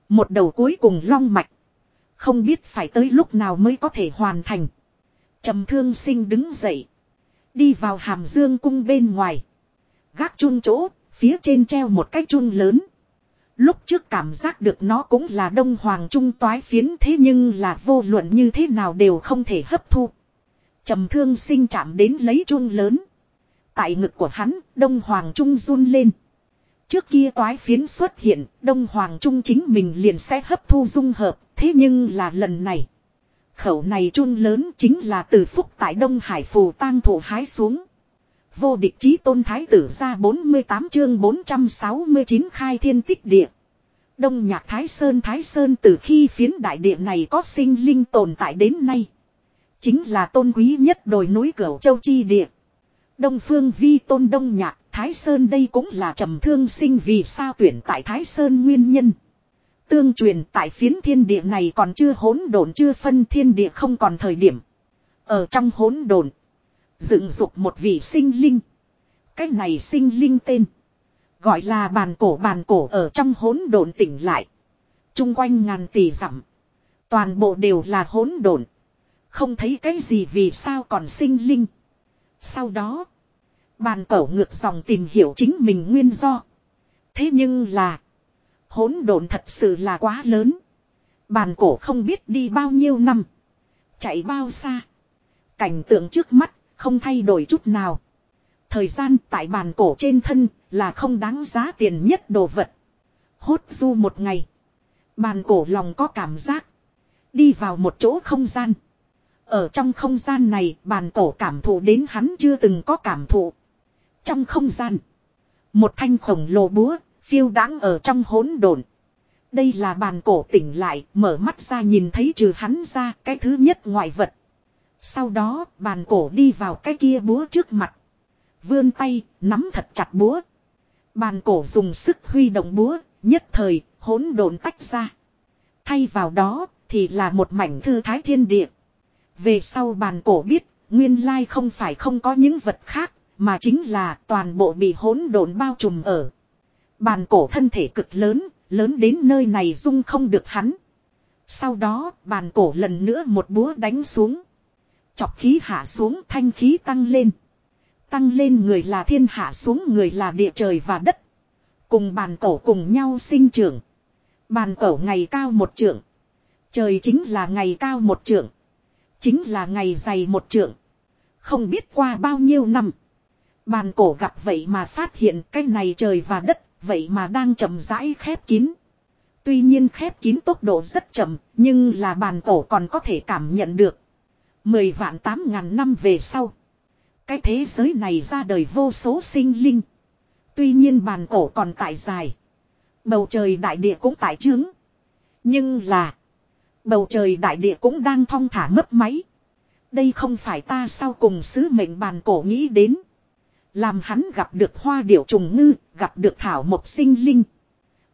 Một đầu cuối cùng long mạch. Không biết phải tới lúc nào mới có thể hoàn thành. Trầm thương sinh đứng dậy. Đi vào hàm dương cung bên ngoài. Gác chun chỗ, phía trên treo một cái chun lớn. Lúc trước cảm giác được nó cũng là đông hoàng trung toái phiến thế nhưng là vô luận như thế nào đều không thể hấp thu. trầm thương sinh chạm đến lấy chun lớn. Tại ngực của hắn, đông hoàng trung run lên. Trước kia toái phiến xuất hiện, đông hoàng trung chính mình liền sẽ hấp thu dung hợp, thế nhưng là lần này. Khẩu này chun lớn chính là từ phúc tại Đông Hải phù tang thủ hái xuống. Vô địch chí tôn thái tử ra 48 chương 469 khai thiên tích địa. Đông nhạc Thái Sơn Thái Sơn từ khi phiến đại địa này có sinh linh tồn tại đến nay. Chính là tôn quý nhất đồi núi cửu châu chi địa. Đông phương vi tôn đông nhạc, Thái Sơn đây cũng là trầm thương sinh vì sao tuyển tại Thái Sơn nguyên nhân. Tương truyền tại phiến thiên địa này còn chưa hỗn độn, chưa phân thiên địa không còn thời điểm. Ở trong hỗn độn, dựng dục một vị sinh linh. Cái này sinh linh tên. Gọi là bàn cổ bàn cổ ở trong hỗn độn tỉnh lại. Trung quanh ngàn tỷ dặm, Toàn bộ đều là hỗn độn. Không thấy cái gì vì sao còn sinh linh. Sau đó. Bàn cổ ngược dòng tìm hiểu chính mình nguyên do. Thế nhưng là. Hỗn độn thật sự là quá lớn. Bàn cổ không biết đi bao nhiêu năm. Chạy bao xa. Cảnh tượng trước mắt không thay đổi chút nào. Thời gian tại bàn cổ trên thân là không đáng giá tiền nhất đồ vật. Hốt du một ngày. Bàn cổ lòng có cảm giác. Đi vào một chỗ không gian. Ở trong không gian này, bàn cổ cảm thụ đến hắn chưa từng có cảm thụ. Trong không gian. Một thanh khổng lồ búa phiêu đáng ở trong hỗn độn. Đây là bàn cổ tỉnh lại, mở mắt ra nhìn thấy trừ hắn ra cái thứ nhất ngoại vật. Sau đó, bàn cổ đi vào cái kia búa trước mặt. Vươn tay, nắm thật chặt búa. Bàn cổ dùng sức huy động búa, nhất thời, hỗn độn tách ra. Thay vào đó, thì là một mảnh thư thái thiên địa. Về sau bàn cổ biết, nguyên lai không phải không có những vật khác, mà chính là toàn bộ bị hỗn độn bao trùm ở. Bàn cổ thân thể cực lớn, lớn đến nơi này dung không được hắn. Sau đó, bàn cổ lần nữa một búa đánh xuống. Chọc khí hạ xuống thanh khí tăng lên. Tăng lên người là thiên hạ xuống người là địa trời và đất. Cùng bàn cổ cùng nhau sinh trưởng. Bàn cổ ngày cao một trượng. Trời chính là ngày cao một trượng. Chính là ngày dày một trượng. Không biết qua bao nhiêu năm. Bàn cổ gặp vậy mà phát hiện cái này trời và đất vậy mà đang chậm rãi khép kín. Tuy nhiên khép kín tốc độ rất chậm, nhưng là bàn cổ còn có thể cảm nhận được. Mười vạn tám ngàn năm về sau. Cái thế giới này ra đời vô số sinh linh. Tuy nhiên bàn cổ còn tại dài. Bầu trời đại địa cũng tại trướng. Nhưng là. Bầu trời đại địa cũng đang thong thả mấp máy. Đây không phải ta sau cùng sứ mệnh bàn cổ nghĩ đến. Làm hắn gặp được hoa điểu trùng ngư, gặp được thảo mộc sinh linh.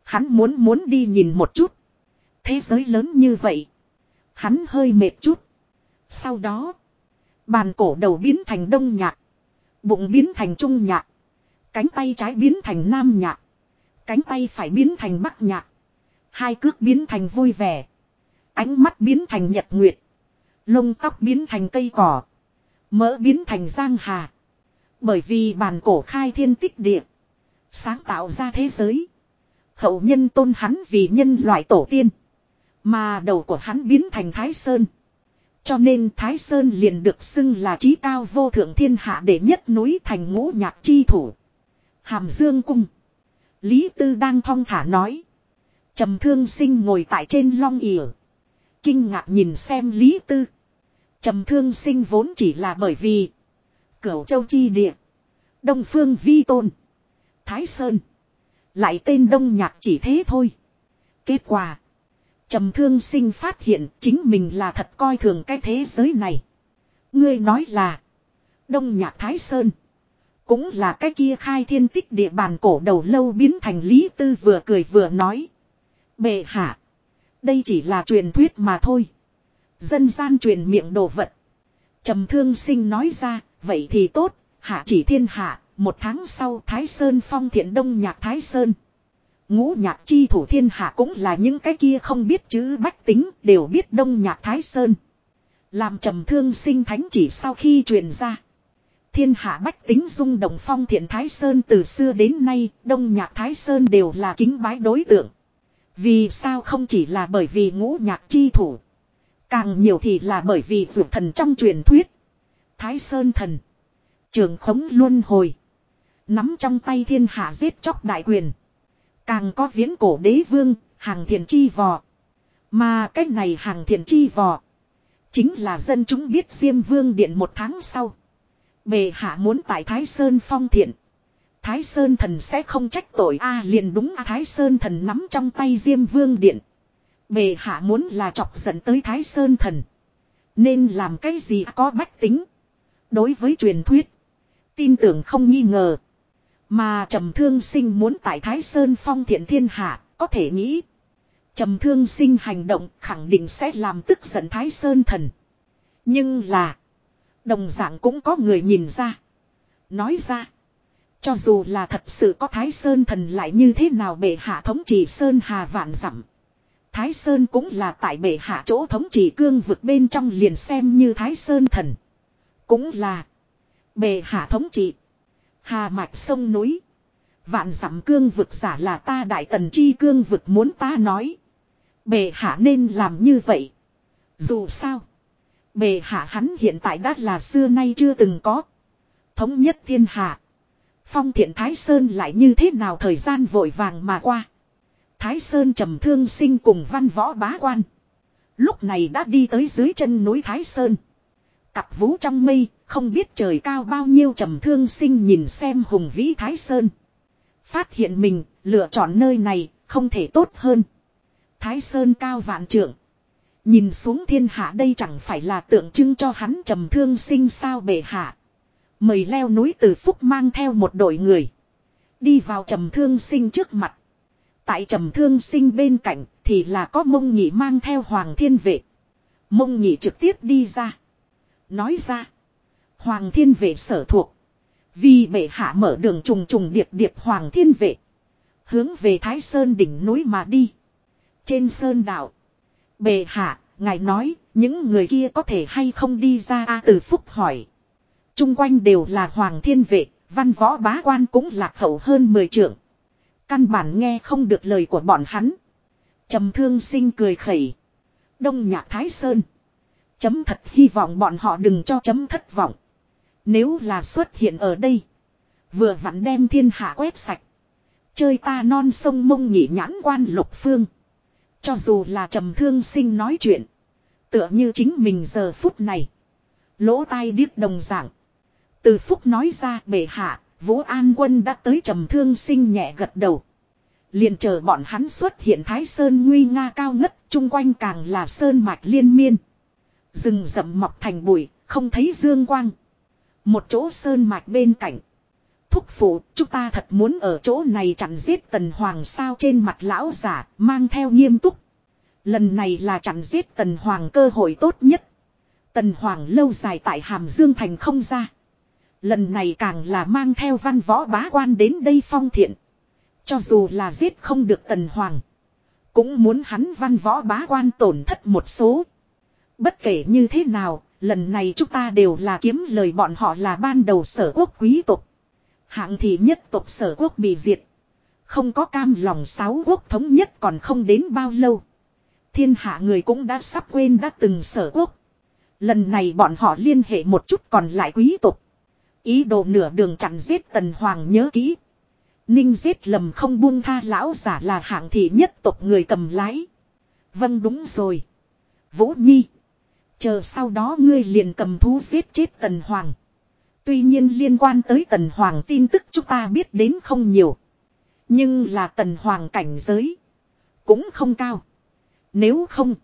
Hắn muốn muốn đi nhìn một chút. Thế giới lớn như vậy. Hắn hơi mệt chút. Sau đó, bàn cổ đầu biến thành đông nhạc. Bụng biến thành trung nhạc. Cánh tay trái biến thành nam nhạc. Cánh tay phải biến thành bắc nhạc. Hai cước biến thành vui vẻ. Ánh mắt biến thành nhật nguyệt. Lông tóc biến thành cây cỏ. Mỡ biến thành giang hà. Bởi vì bàn cổ khai thiên tích địa. Sáng tạo ra thế giới. Hậu nhân tôn hắn vì nhân loại tổ tiên. Mà đầu của hắn biến thành Thái Sơn. Cho nên Thái Sơn liền được xưng là trí cao vô thượng thiên hạ để nhất núi thành ngũ nhạc chi thủ. Hàm Dương Cung. Lý Tư đang thong thả nói. trầm thương sinh ngồi tại trên long ỉa. Kinh ngạc nhìn xem Lý Tư. trầm thương sinh vốn chỉ là bởi vì. Cửu châu chi địa. Đông phương vi tôn. Thái Sơn. Lại tên đông nhạc chỉ thế thôi. Kết quả. trầm thương sinh phát hiện chính mình là thật coi thường cái thế giới này. Ngươi nói là. Đông nhạc Thái Sơn. Cũng là cái kia khai thiên tích địa bàn cổ đầu lâu biến thành Lý Tư vừa cười vừa nói. Bệ hạ. Đây chỉ là truyền thuyết mà thôi. Dân gian truyền miệng đồ vật. trầm thương sinh nói ra, vậy thì tốt, hạ chỉ thiên hạ, một tháng sau Thái Sơn phong thiện đông nhạc Thái Sơn. Ngũ nhạc chi thủ thiên hạ cũng là những cái kia không biết chữ bách tính, đều biết đông nhạc Thái Sơn. Làm trầm thương sinh thánh chỉ sau khi truyền ra. Thiên hạ bách tính dung động phong thiện Thái Sơn từ xưa đến nay, đông nhạc Thái Sơn đều là kính bái đối tượng. Vì sao không chỉ là bởi vì ngũ nhạc chi thủ. Càng nhiều thì là bởi vì dụ thần trong truyền thuyết. Thái Sơn thần. Trường khống luân hồi. Nắm trong tay thiên hạ giết chóc đại quyền. Càng có viễn cổ đế vương, hàng thiền chi vò. Mà cách này hàng thiền chi vò. Chính là dân chúng biết Diêm Vương Điện một tháng sau. Bề hạ muốn tại Thái Sơn phong thiện. Thái Sơn thần sẽ không trách tội a à, liền đúng a à, Thái Sơn thần nắm trong tay Diêm Vương Điện. Bề hạ muốn là chọc giận tới Thái Sơn thần. Nên làm cái gì có bách tính. Đối với truyền thuyết. Tin tưởng không nghi ngờ. Mà trầm thương sinh muốn tại Thái Sơn phong thiện thiên hạ, có thể nghĩ. Trầm thương sinh hành động khẳng định sẽ làm tức giận Thái Sơn thần. Nhưng là. Đồng dạng cũng có người nhìn ra. Nói ra. Cho dù là thật sự có Thái Sơn thần lại như thế nào bệ hạ thống trị Sơn Hà vạn dặm Thái Sơn cũng là tại bệ hạ chỗ thống trị cương vực bên trong liền xem như Thái Sơn thần. Cũng là, bề hạ thống trị. Hà mạch sông núi. Vạn dặm cương vực giả là ta đại tần chi cương vực muốn ta nói. bề hạ nên làm như vậy. Dù sao. Bề hạ hắn hiện tại đã là xưa nay chưa từng có. Thống nhất thiên hạ. Phong thiện Thái Sơn lại như thế nào thời gian vội vàng mà qua. Thái Sơn trầm thương sinh cùng văn võ bá quan. Lúc này đã đi tới dưới chân núi Thái Sơn. Cặp vũ trong mây, không biết trời cao bao nhiêu trầm thương sinh nhìn xem hùng vĩ Thái Sơn. Phát hiện mình, lựa chọn nơi này, không thể tốt hơn. Thái Sơn cao vạn trượng. Nhìn xuống thiên hạ đây chẳng phải là tượng trưng cho hắn trầm thương sinh sao bệ hạ. Mời leo núi từ phúc mang theo một đội người. Đi vào trầm thương sinh trước mặt. Tại trầm thương sinh bên cạnh thì là có mông nhị mang theo hoàng thiên vệ. Mông nhị trực tiếp đi ra. Nói ra. Hoàng thiên vệ sở thuộc. Vì bệ hạ mở đường trùng trùng điệp điệp hoàng thiên vệ. Hướng về Thái Sơn đỉnh núi mà đi. Trên sơn đảo. Bệ hạ, ngài nói, những người kia có thể hay không đi ra a từ phúc hỏi. Trung quanh đều là hoàng thiên vệ, văn võ bá quan cũng lạc hậu hơn 10 trượng. Căn bản nghe không được lời của bọn hắn. trầm thương sinh cười khẩy. Đông nhạc Thái Sơn. Chấm thật hy vọng bọn họ đừng cho chấm thất vọng. Nếu là xuất hiện ở đây. Vừa vặn đem thiên hạ quét sạch. Chơi ta non sông mông nhị nhãn quan lục phương. Cho dù là trầm thương sinh nói chuyện. Tựa như chính mình giờ phút này. Lỗ tai điếc đồng dạng. Từ phúc nói ra bệ hạ, Vũ An quân đã tới trầm thương sinh nhẹ gật đầu. Liền chờ bọn hắn xuất hiện Thái Sơn nguy nga cao ngất, chung quanh càng là sơn mạch liên miên. Rừng rậm mọc thành bụi, không thấy dương quang. Một chỗ sơn mạch bên cạnh. Thúc phụ, chúng ta thật muốn ở chỗ này chặn giết tần hoàng sao trên mặt lão giả, mang theo nghiêm túc. Lần này là chặn giết tần hoàng cơ hội tốt nhất. Tần hoàng lâu dài tại Hàm Dương Thành không ra. Lần này càng là mang theo văn võ bá quan đến đây phong thiện. Cho dù là giết không được tần hoàng. Cũng muốn hắn văn võ bá quan tổn thất một số. Bất kể như thế nào, lần này chúng ta đều là kiếm lời bọn họ là ban đầu sở quốc quý tộc. Hạng thị nhất tộc sở quốc bị diệt. Không có cam lòng sáu quốc thống nhất còn không đến bao lâu. Thiên hạ người cũng đã sắp quên đã từng sở quốc. Lần này bọn họ liên hệ một chút còn lại quý tộc. Ý đồ nửa đường chặn giết tần hoàng nhớ kỹ. Ninh giết lầm không buông tha lão giả là hạng thị nhất tộc người cầm lái. Vâng đúng rồi. Vũ Nhi. Chờ sau đó ngươi liền cầm thú giết chết tần hoàng. Tuy nhiên liên quan tới tần hoàng tin tức chúng ta biết đến không nhiều. Nhưng là tần hoàng cảnh giới. Cũng không cao. Nếu không.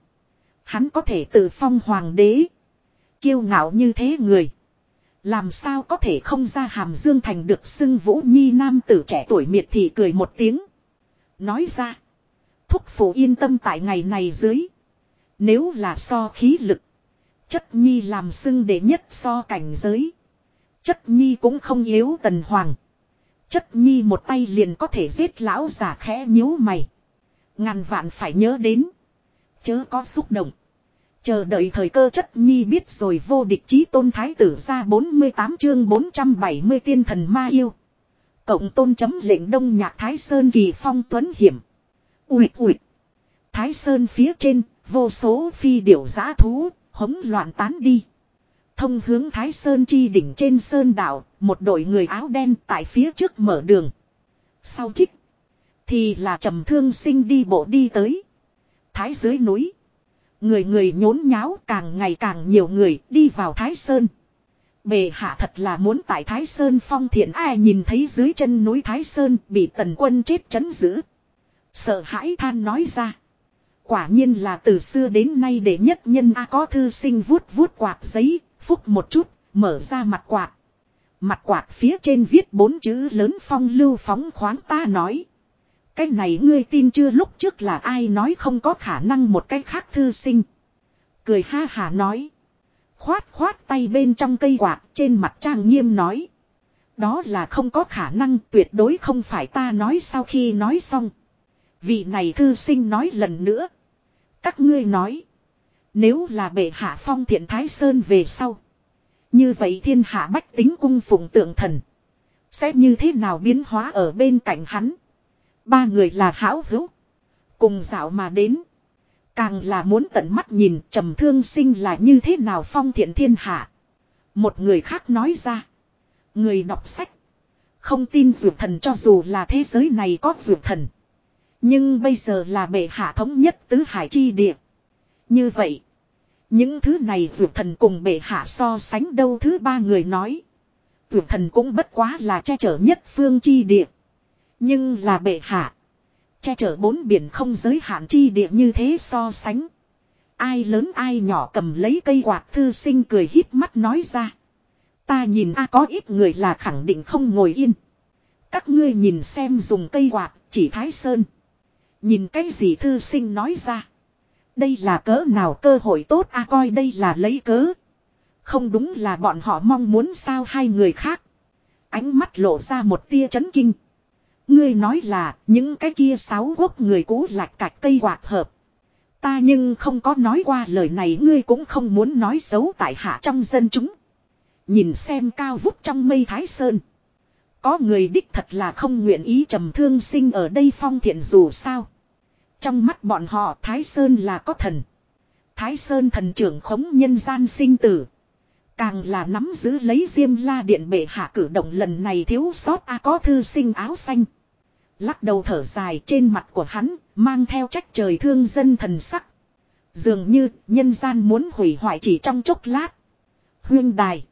Hắn có thể tự phong hoàng đế. Kiêu ngạo như thế người. Làm sao có thể không ra hàm dương thành được xưng vũ nhi nam tử trẻ tuổi miệt thì cười một tiếng. Nói ra. Thúc phụ yên tâm tại ngày này dưới. Nếu là so khí lực. Chất nhi làm xưng đệ nhất so cảnh giới. Chất nhi cũng không yếu tần hoàng. Chất nhi một tay liền có thể giết lão giả khẽ nhíu mày. Ngàn vạn phải nhớ đến. Chớ có xúc động. Chờ đợi thời cơ chất nhi biết rồi vô địch chí tôn thái tử ra 48 chương 470 tiên thần ma yêu. Cộng tôn chấm lệnh đông nhạc Thái Sơn kỳ phong tuấn hiểm. Ui ui. Thái Sơn phía trên, vô số phi điểu giá thú, hống loạn tán đi. Thông hướng Thái Sơn chi đỉnh trên sơn đảo, một đội người áo đen tại phía trước mở đường. Sau trích, thì là trầm thương sinh đi bộ đi tới. Thái dưới núi. Người người nhốn nháo càng ngày càng nhiều người đi vào Thái Sơn. Bề hạ thật là muốn tại Thái Sơn phong thiện ai nhìn thấy dưới chân núi Thái Sơn bị tần quân chết chấn giữ. Sợ hãi than nói ra. Quả nhiên là từ xưa đến nay để nhất nhân A có thư sinh vuốt vuốt quạt giấy, phúc một chút, mở ra mặt quạt. Mặt quạt phía trên viết bốn chữ lớn phong lưu phóng khoáng ta nói. Cái này ngươi tin chưa lúc trước là ai nói không có khả năng một cái khác thư sinh. Cười ha hà nói. Khoát khoát tay bên trong cây quạt trên mặt trang nghiêm nói. Đó là không có khả năng tuyệt đối không phải ta nói sau khi nói xong. Vị này thư sinh nói lần nữa. Các ngươi nói. Nếu là bệ hạ phong thiện thái sơn về sau. Như vậy thiên hạ bách tính cung phụng tượng thần. Sẽ như thế nào biến hóa ở bên cạnh hắn. Ba người là hảo hữu. Cùng dạo mà đến. Càng là muốn tận mắt nhìn trầm thương sinh là như thế nào phong thiện thiên hạ. Một người khác nói ra. Người đọc sách. Không tin dược thần cho dù là thế giới này có dược thần. Nhưng bây giờ là bệ hạ thống nhất tứ hải chi địa. Như vậy. Những thứ này vượt thần cùng bệ hạ so sánh đâu thứ ba người nói. Vượt thần cũng bất quá là che chở nhất phương chi địa. Nhưng là bệ hạ. Che chở bốn biển không giới hạn chi địa như thế so sánh. Ai lớn ai nhỏ cầm lấy cây quạt thư sinh cười híp mắt nói ra. Ta nhìn a có ít người là khẳng định không ngồi yên. Các ngươi nhìn xem dùng cây quạt chỉ thái sơn. Nhìn cái gì thư sinh nói ra. Đây là cớ nào cơ hội tốt a à, coi đây là lấy cớ. Không đúng là bọn họ mong muốn sao hai người khác. Ánh mắt lộ ra một tia chấn kinh. Ngươi nói là những cái kia sáu quốc người cũ lạch cạch cây quạt hợp. Ta nhưng không có nói qua lời này, ngươi cũng không muốn nói xấu tại hạ trong dân chúng. Nhìn xem cao vút trong mây thái sơn. Có người đích thật là không nguyện ý trầm thương sinh ở đây phong thiện dù sao. Trong mắt bọn họ Thái Sơn là có thần. Thái Sơn thần trưởng khống nhân gian sinh tử. Càng là nắm giữ lấy diêm la điện bệ hạ cử động lần này thiếu sót a có thư sinh áo xanh. Lắc đầu thở dài trên mặt của hắn, mang theo trách trời thương dân thần sắc. Dường như nhân gian muốn hủy hoại chỉ trong chốc lát. Huyên đài.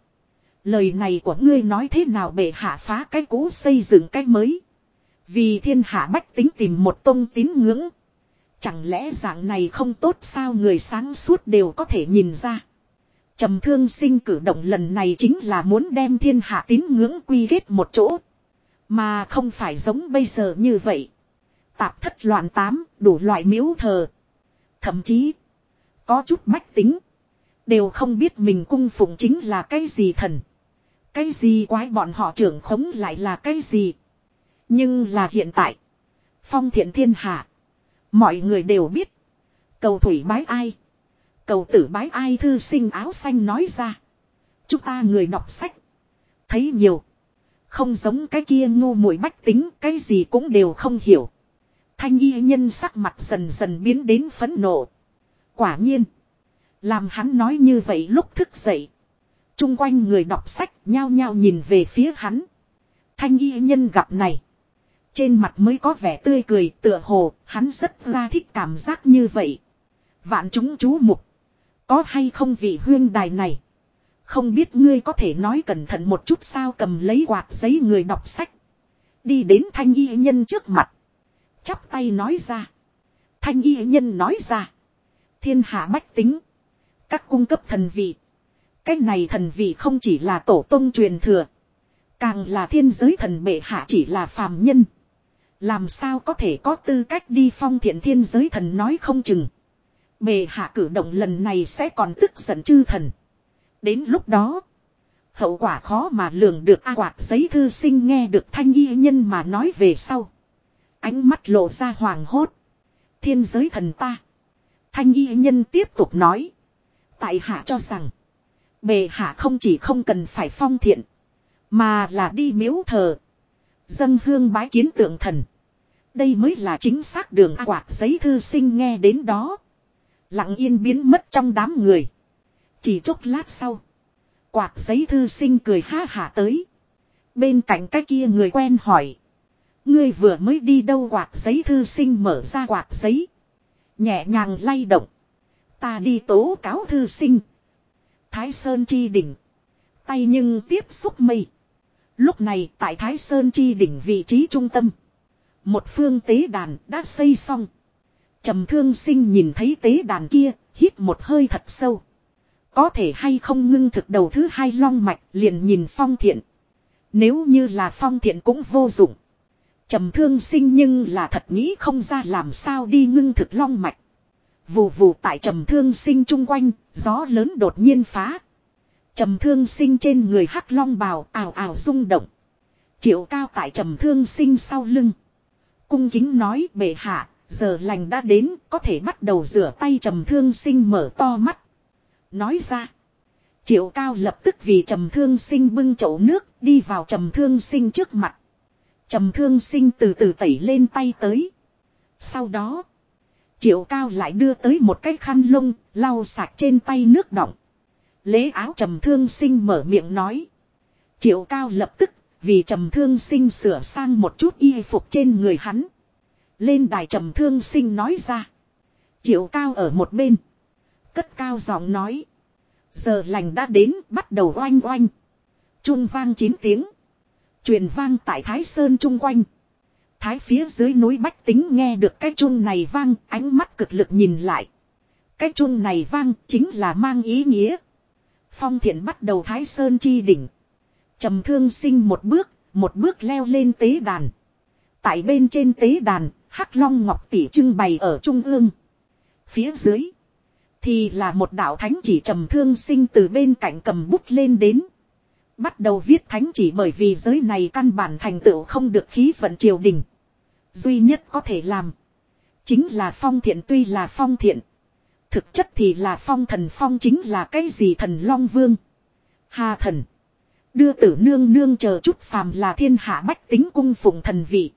Lời này của ngươi nói thế nào bệ hạ phá cái cũ xây dựng cái mới. Vì thiên hạ bách tính tìm một tôn tín ngưỡng. Chẳng lẽ dạng này không tốt sao người sáng suốt đều có thể nhìn ra. Trầm thương sinh cử động lần này chính là muốn đem thiên hạ tín ngưỡng quy kết một chỗ. Mà không phải giống bây giờ như vậy. Tạp thất loạn tám, đủ loại miếu thờ. Thậm chí, có chút bách tính. Đều không biết mình cung phụng chính là cái gì thần. Cái gì quái bọn họ trưởng khống lại là cái gì? Nhưng là hiện tại. Phong thiện thiên hạ. Mọi người đều biết. Cầu thủy bái ai. Cầu tử bái ai thư sinh áo xanh nói ra. Chúng ta người đọc sách. Thấy nhiều. Không giống cái kia ngu muội bách tính. Cái gì cũng đều không hiểu. Thanh y nhân sắc mặt dần dần biến đến phấn nộ. Quả nhiên. Làm hắn nói như vậy lúc thức dậy. Trung quanh người đọc sách nhao nhao nhìn về phía hắn. Thanh y nhân gặp này. Trên mặt mới có vẻ tươi cười, tựa hồ, hắn rất ra thích cảm giác như vậy. Vạn chúng chú mục. Có hay không vị huyên đài này. Không biết ngươi có thể nói cẩn thận một chút sao cầm lấy quạt giấy người đọc sách. Đi đến thanh y nhân trước mặt. Chắp tay nói ra. Thanh y nhân nói ra. Thiên hạ bách tính. Các cung cấp thần vị. Cái này thần vị không chỉ là tổ tông truyền thừa. Càng là thiên giới thần bệ hạ chỉ là phàm nhân. Làm sao có thể có tư cách đi phong thiện thiên giới thần nói không chừng. Bệ hạ cử động lần này sẽ còn tức giận chư thần. Đến lúc đó. Hậu quả khó mà lường được A quạt giấy thư sinh nghe được thanh y nhân mà nói về sau. Ánh mắt lộ ra hoàng hốt. Thiên giới thần ta. Thanh y nhân tiếp tục nói. Tại hạ cho rằng. Bề hạ không chỉ không cần phải phong thiện. Mà là đi miếu thờ. Dân hương bái kiến tượng thần. Đây mới là chính xác đường A quạt giấy thư sinh nghe đến đó. Lặng yên biến mất trong đám người. Chỉ chốc lát sau. Quạt giấy thư sinh cười ha hả tới. Bên cạnh cái kia người quen hỏi. Ngươi vừa mới đi đâu quạt giấy thư sinh mở ra quạt giấy. Nhẹ nhàng lay động. Ta đi tố cáo thư sinh. Thái Sơn chi đỉnh. Tay nhưng tiếp xúc mây. Lúc này tại Thái Sơn chi đỉnh vị trí trung tâm. Một phương tế đàn đã xây xong. trầm thương sinh nhìn thấy tế đàn kia, hít một hơi thật sâu. Có thể hay không ngưng thực đầu thứ hai long mạch liền nhìn phong thiện. Nếu như là phong thiện cũng vô dụng. trầm thương sinh nhưng là thật nghĩ không ra làm sao đi ngưng thực long mạch. Vù vù tại trầm thương sinh chung quanh, gió lớn đột nhiên phá. Trầm thương sinh trên người hắc long bào ảo ảo rung động. Triệu cao tại trầm thương sinh sau lưng. Cung kính nói bệ hạ, giờ lành đã đến, có thể bắt đầu rửa tay trầm thương sinh mở to mắt. Nói ra. Triệu cao lập tức vì trầm thương sinh bưng chậu nước đi vào trầm thương sinh trước mặt. Trầm thương sinh từ từ tẩy lên tay tới. Sau đó. Triệu cao lại đưa tới một cái khăn lông, lau sạch trên tay nước đọng. Lễ áo trầm thương sinh mở miệng nói. Triệu cao lập tức, vì trầm thương sinh sửa sang một chút y phục trên người hắn. Lên đài trầm thương sinh nói ra. Triệu cao ở một bên. Cất cao giọng nói. Giờ lành đã đến, bắt đầu oanh oanh. Trung vang chín tiếng. Truyền vang tại Thái Sơn chung quanh. Thái phía dưới núi Bách Tính nghe được cái chuông này vang, ánh mắt cực lực nhìn lại. Cái chuông này vang chính là mang ý nghĩa. Phong thiện bắt đầu Thái Sơn chi đỉnh. trầm thương sinh một bước, một bước leo lên tế đàn. Tại bên trên tế đàn, Hắc Long Ngọc Tỷ trưng bày ở trung ương. Phía dưới, thì là một đạo thánh chỉ trầm thương sinh từ bên cạnh cầm bút lên đến. Bắt đầu viết thánh chỉ bởi vì giới này căn bản thành tựu không được khí vận triều đình. Duy nhất có thể làm. Chính là phong thiện tuy là phong thiện. Thực chất thì là phong thần phong chính là cái gì thần long vương. Hà thần. Đưa tử nương nương chờ chút phàm là thiên hạ bách tính cung phụng thần vị.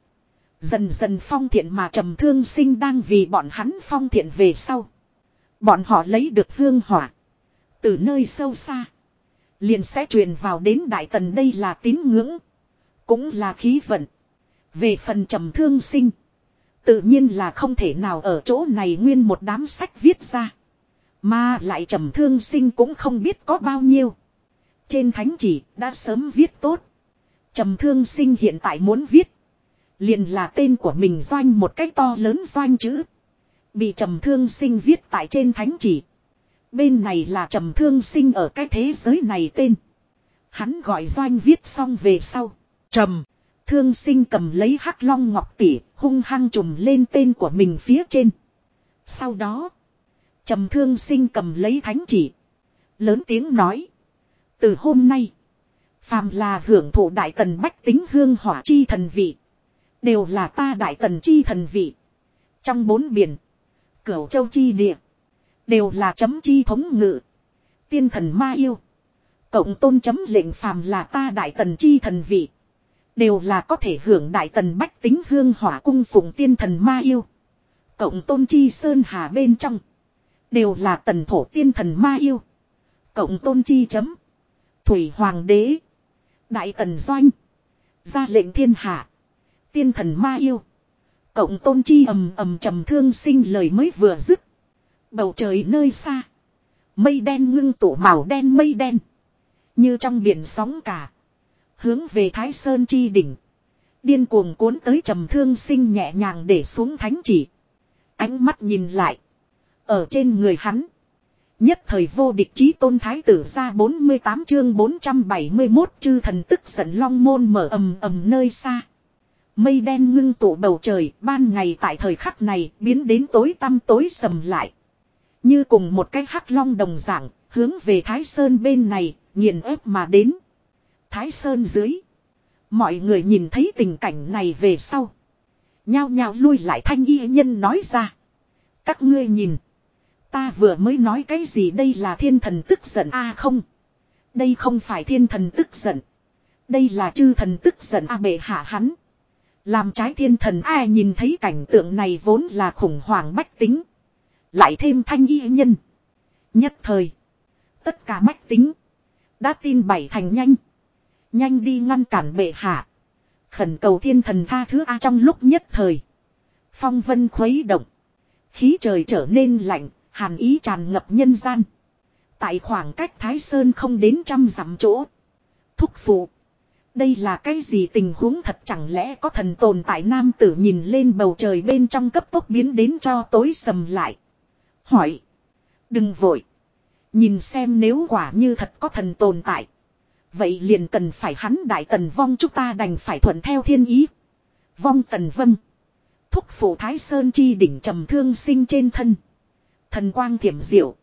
Dần dần phong thiện mà trầm thương sinh đang vì bọn hắn phong thiện về sau. Bọn họ lấy được hương hỏa. Từ nơi sâu xa. Liền sẽ truyền vào đến đại tần đây là tín ngưỡng. Cũng là khí vận. Về phần trầm thương sinh. Tự nhiên là không thể nào ở chỗ này nguyên một đám sách viết ra. Mà lại trầm thương sinh cũng không biết có bao nhiêu. Trên thánh chỉ đã sớm viết tốt. Trầm thương sinh hiện tại muốn viết. Liền là tên của mình doanh một cách to lớn doanh chữ. Bị trầm thương sinh viết tại trên thánh chỉ. Bên này là trầm thương sinh ở cái thế giới này tên. Hắn gọi doanh viết xong về sau. Trầm. Thương sinh cầm lấy hắc long ngọc tỉ, hung hăng trùm lên tên của mình phía trên. Sau đó. Trầm thương sinh cầm lấy thánh chỉ. Lớn tiếng nói. Từ hôm nay. Phàm là hưởng thụ đại tần bách tính hương hỏa chi thần vị. Đều là ta đại tần chi thần vị. Trong bốn biển. Cửu châu chi địa. Đều là chấm chi thống ngự. Tiên thần ma yêu. Cộng tôn chấm lệnh phàm là ta đại tần chi thần vị. Đều là có thể hưởng đại tần bách tính hương hỏa cung phụng tiên thần ma yêu. Cộng tôn chi sơn hà bên trong. Đều là tần thổ tiên thần ma yêu. Cộng tôn chi chấm. Thủy hoàng đế. Đại tần doanh. Ra lệnh thiên hạ. Tiên thần ma yêu. Cộng tôn chi ầm ầm trầm thương sinh lời mới vừa dứt. Bầu trời nơi xa. Mây đen ngưng tụ màu đen mây đen. Như trong biển sóng cả. Hướng về Thái Sơn chi đỉnh. Điên cuồng cuốn tới trầm thương sinh nhẹ nhàng để xuống thánh chỉ. Ánh mắt nhìn lại. Ở trên người hắn. Nhất thời vô địch chí tôn thái tử ra 48 chương 471 chư thần tức giận long môn mở ầm ầm nơi xa. Mây đen ngưng tụ bầu trời, ban ngày tại thời khắc này biến đến tối tăm tối sầm lại. Như cùng một cái hắc long đồng dạng, hướng về Thái Sơn bên này, nghiền ép mà đến. Thái Sơn dưới. Mọi người nhìn thấy tình cảnh này về sau. Nhao nhao lui lại thanh y nhân nói ra. Các ngươi nhìn. Ta vừa mới nói cái gì đây là thiên thần tức giận a không. Đây không phải thiên thần tức giận. Đây là chư thần tức giận a bệ hạ hắn. Làm trái thiên thần ai nhìn thấy cảnh tượng này vốn là khủng hoảng bách tính. Lại thêm thanh y nhân. Nhất thời. Tất cả bách tính. Đã tin bảy thành nhanh. Nhanh đi ngăn cản bệ hạ. Khẩn cầu thiên thần tha thứ A trong lúc nhất thời. Phong vân khuấy động. Khí trời trở nên lạnh, hàn ý tràn ngập nhân gian. Tại khoảng cách Thái Sơn không đến trăm dặm chỗ. Thúc phụ. Đây là cái gì tình huống thật chẳng lẽ có thần tồn tại nam tử nhìn lên bầu trời bên trong cấp tốc biến đến cho tối sầm lại. Hỏi. Đừng vội. Nhìn xem nếu quả như thật có thần tồn tại. Vậy liền cần phải hắn đại tần vong chúng ta đành phải thuận theo thiên ý. Vong tần vâng. Thúc phụ thái sơn chi đỉnh trầm thương sinh trên thân. Thần quang thiểm diệu.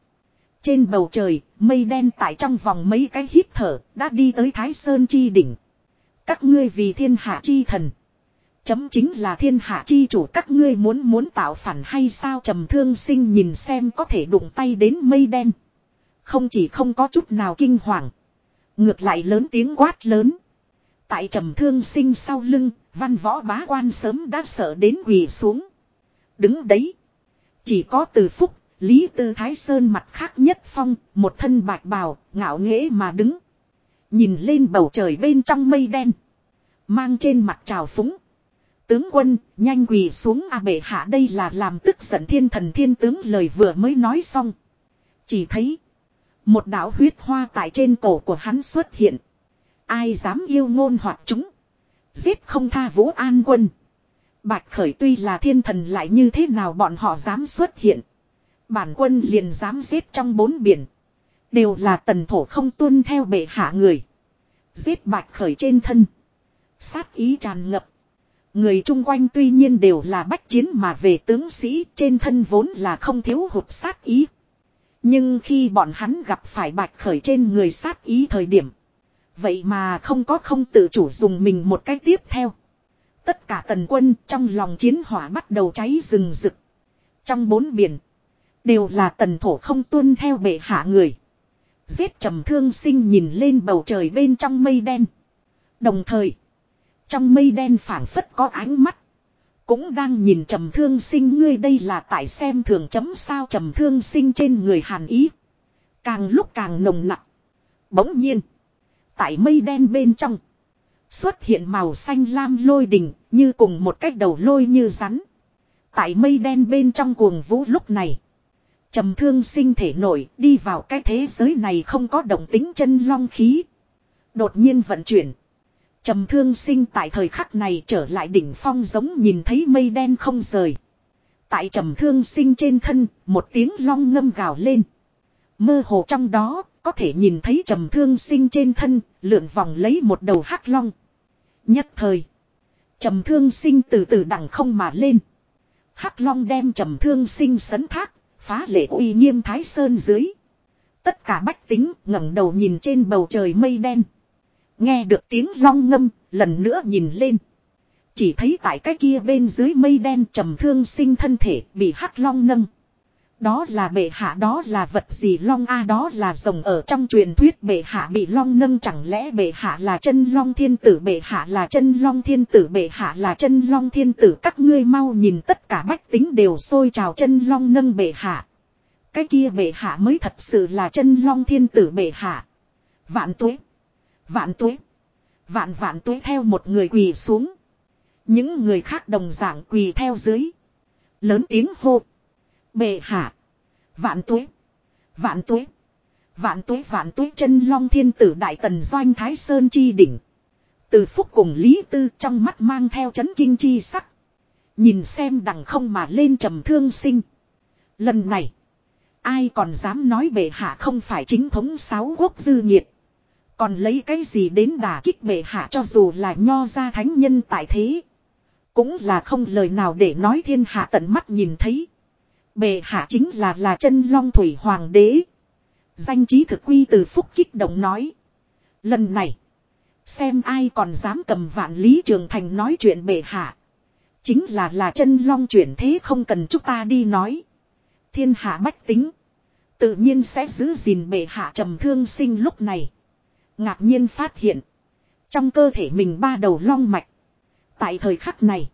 Trên bầu trời, mây đen tại trong vòng mấy cái hít thở, đã đi tới thái sơn chi đỉnh. Các ngươi vì thiên hạ chi thần. Chấm chính là thiên hạ chi chủ các ngươi muốn muốn tạo phản hay sao trầm thương sinh nhìn xem có thể đụng tay đến mây đen. Không chỉ không có chút nào kinh hoàng. Ngược lại lớn tiếng quát lớn. Tại trầm thương sinh sau lưng, văn võ bá quan sớm đã sợ đến quỳ xuống. Đứng đấy. Chỉ có từ phúc, Lý Tư Thái Sơn mặt khác nhất phong, một thân bạch bào, ngạo nghễ mà đứng. Nhìn lên bầu trời bên trong mây đen. Mang trên mặt trào phúng. Tướng quân, nhanh quỳ xuống a bệ hạ đây là làm tức giận thiên thần thiên tướng lời vừa mới nói xong. Chỉ thấy. Một đạo huyết hoa tại trên cổ của hắn xuất hiện. Ai dám yêu ngôn hoặc chúng. Giết không tha vũ an quân. Bạch khởi tuy là thiên thần lại như thế nào bọn họ dám xuất hiện. Bản quân liền dám giết trong bốn biển. Đều là tần thổ không tuân theo bệ hạ người. Giết bạch khởi trên thân. Sát ý tràn ngập. Người chung quanh tuy nhiên đều là bách chiến mà về tướng sĩ trên thân vốn là không thiếu hụt sát ý. Nhưng khi bọn hắn gặp phải bạch khởi trên người sát ý thời điểm. Vậy mà không có không tự chủ dùng mình một cách tiếp theo. Tất cả tần quân trong lòng chiến hỏa bắt đầu cháy rừng rực. Trong bốn biển. Đều là tần thổ không tuân theo bệ hạ người. Giết trầm thương sinh nhìn lên bầu trời bên trong mây đen. Đồng thời. Trong mây đen phảng phất có ánh mắt. Cũng đang nhìn trầm thương sinh, ngươi đây là tại xem thường chấm sao trầm thương sinh trên người hàn ý. Càng lúc càng nồng nặc Bỗng nhiên. Tại mây đen bên trong. Xuất hiện màu xanh lam lôi đình, như cùng một cách đầu lôi như rắn. Tại mây đen bên trong cuồng vũ lúc này. Trầm thương sinh thể nổi, đi vào cái thế giới này không có động tính chân long khí. Đột nhiên vận chuyển. Trầm thương sinh tại thời khắc này trở lại đỉnh phong giống nhìn thấy mây đen không rời. Tại trầm thương sinh trên thân, một tiếng long ngâm gào lên. Mơ hồ trong đó, có thể nhìn thấy trầm thương sinh trên thân, lượn vòng lấy một đầu hắc long. Nhất thời, trầm thương sinh từ từ đằng không mà lên. Hắc long đem trầm thương sinh sấn thác, phá lệ uy nghiêm thái sơn dưới. Tất cả bách tính ngẩng đầu nhìn trên bầu trời mây đen. Nghe được tiếng long ngâm, lần nữa nhìn lên. Chỉ thấy tại cái kia bên dưới mây đen trầm thương sinh thân thể bị hắc long nâng. Đó là bệ hạ đó là vật gì long a đó là rồng ở trong truyền thuyết bệ hạ bị long nâng chẳng lẽ bệ hạ là chân long thiên tử bệ hạ là chân long thiên tử bệ hạ là chân long thiên tử các ngươi mau nhìn tất cả bách tính đều sôi trào chân long nâng bệ hạ. Cái kia bệ hạ mới thật sự là chân long thiên tử bệ hạ. Vạn tuế. Vạn tuế. Vạn vạn tuế theo một người quỳ xuống. Những người khác đồng dạng quỳ theo dưới. Lớn tiếng hô. Bệ hạ. Vạn tuế. Vạn tuế. Vạn tuế vạn tuế chân long thiên tử đại tần doanh thái sơn chi đỉnh. Từ phúc cùng Lý Tư trong mắt mang theo chấn kinh chi sắc. Nhìn xem đằng không mà lên trầm thương sinh. Lần này. Ai còn dám nói bệ hạ không phải chính thống sáu quốc dư nhiệt. Còn lấy cái gì đến đả kích bệ hạ cho dù là nho gia thánh nhân tại thế. Cũng là không lời nào để nói thiên hạ tận mắt nhìn thấy. Bệ hạ chính là là chân long thủy hoàng đế. Danh trí thực quy từ phúc kích động nói. Lần này. Xem ai còn dám cầm vạn lý trường thành nói chuyện bệ hạ. Chính là là chân long chuyển thế không cần chúng ta đi nói. Thiên hạ bách tính. Tự nhiên sẽ giữ gìn bệ hạ trầm thương sinh lúc này. Ngạc nhiên phát hiện. Trong cơ thể mình ba đầu long mạch. Tại thời khắc này.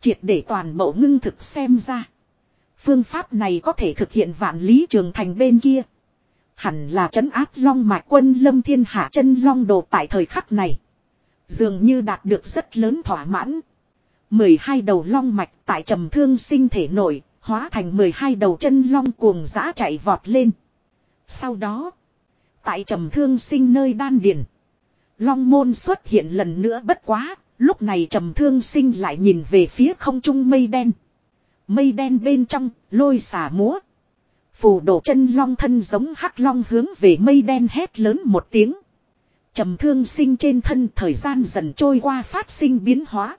Triệt để toàn bộ ngưng thực xem ra. Phương pháp này có thể thực hiện vạn lý trường thành bên kia. Hẳn là trấn áp long mạch quân lâm thiên hạ chân long đồ tại thời khắc này. Dường như đạt được rất lớn thỏa mãn. 12 đầu long mạch tại trầm thương sinh thể nổi, hóa thành 12 đầu chân long cuồng giã chạy vọt lên. Sau đó, tại trầm thương sinh nơi đan điền, long môn xuất hiện lần nữa bất quá, lúc này trầm thương sinh lại nhìn về phía không trung mây đen. Mây đen bên trong, lôi xả múa. Phù đổ chân long thân giống hắc long hướng về mây đen hét lớn một tiếng. Trầm thương sinh trên thân thời gian dần trôi qua phát sinh biến hóa.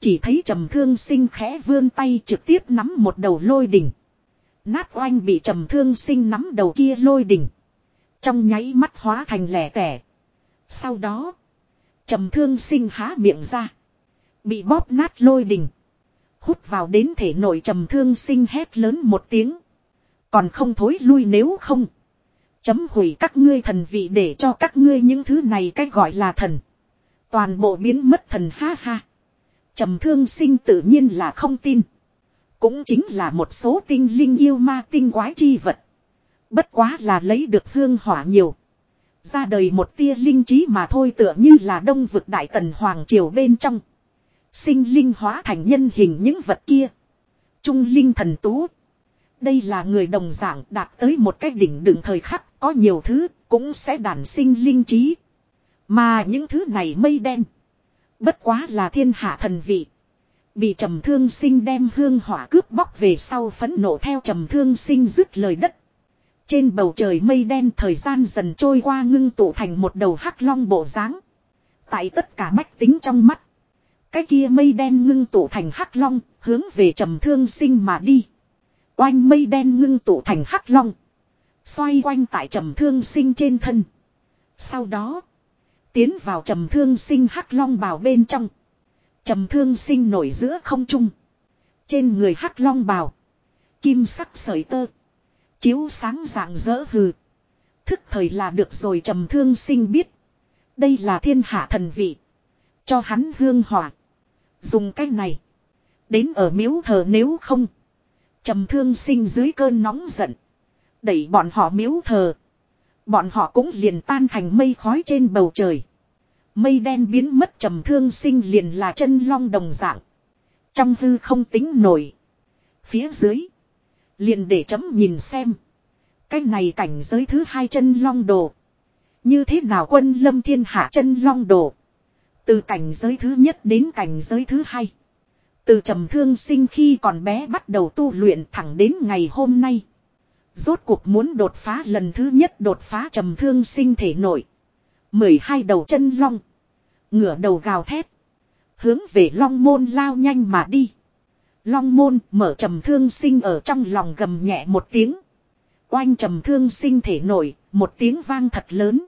Chỉ thấy trầm thương sinh khẽ vươn tay trực tiếp nắm một đầu lôi đỉnh. Nát oanh bị trầm thương sinh nắm đầu kia lôi đỉnh. Trong nháy mắt hóa thành lẻ tẻ. Sau đó, trầm thương sinh há miệng ra. Bị bóp nát lôi đình, Hút vào đến thể nội trầm thương sinh hét lớn một tiếng. Còn không thối lui nếu không. Chấm hủy các ngươi thần vị để cho các ngươi những thứ này cách gọi là thần. Toàn bộ biến mất thần ha ha. Trầm thương sinh tự nhiên là không tin. Cũng chính là một số tinh linh yêu ma tinh quái chi vật. Bất quá là lấy được hương hỏa nhiều. Ra đời một tia linh trí mà thôi tựa như là đông vực đại tần hoàng triều bên trong. Sinh linh hóa thành nhân hình những vật kia. Trung linh thần tú. Đây là người đồng dạng đạt tới một cái đỉnh đựng thời khắc, có nhiều thứ cũng sẽ đản sinh linh trí. Mà những thứ này mây đen. Bất quá là thiên hạ thần vị. Bị trầm thương sinh đem hương hỏa cướp bóc về sau phấn nộ theo trầm thương sinh dứt lời đất. Trên bầu trời mây đen thời gian dần trôi qua ngưng tụ thành một đầu hắc long bộ dáng Tại tất cả bách tính trong mắt. Cái kia mây đen ngưng tụ thành hắc long, hướng về trầm thương sinh mà đi. Oanh mây đen ngưng tụ thành hắc long. Xoay quanh tại trầm thương sinh trên thân. Sau đó, tiến vào trầm thương sinh hắc long bào bên trong. Trầm thương sinh nổi giữa không trung. Trên người hắc long bào. Kim sắc sợi tơ. Chiếu sáng dạng dỡ hừ. Thức thời là được rồi trầm thương sinh biết. Đây là thiên hạ thần vị. Cho hắn hương hỏa. Dùng cái này. Đến ở miếu thờ nếu không. trầm thương sinh dưới cơn nóng giận. Đẩy bọn họ miếu thờ. Bọn họ cũng liền tan thành mây khói trên bầu trời. Mây đen biến mất trầm thương sinh liền là chân long đồng dạng. Trong hư không tính nổi. Phía dưới. Liền để chấm nhìn xem. Cái này cảnh giới thứ hai chân long đồ. Như thế nào quân lâm thiên hạ chân long đồ. Từ cảnh giới thứ nhất đến cảnh giới thứ hai. Từ trầm thương sinh khi còn bé bắt đầu tu luyện thẳng đến ngày hôm nay. Rốt cuộc muốn đột phá lần thứ nhất đột phá trầm thương sinh thể nội. mười hai đầu chân long. Ngửa đầu gào thét. Hướng về long môn lao nhanh mà đi. Long môn mở trầm thương sinh ở trong lòng gầm nhẹ một tiếng. Oanh trầm thương sinh thể nổi, một tiếng vang thật lớn.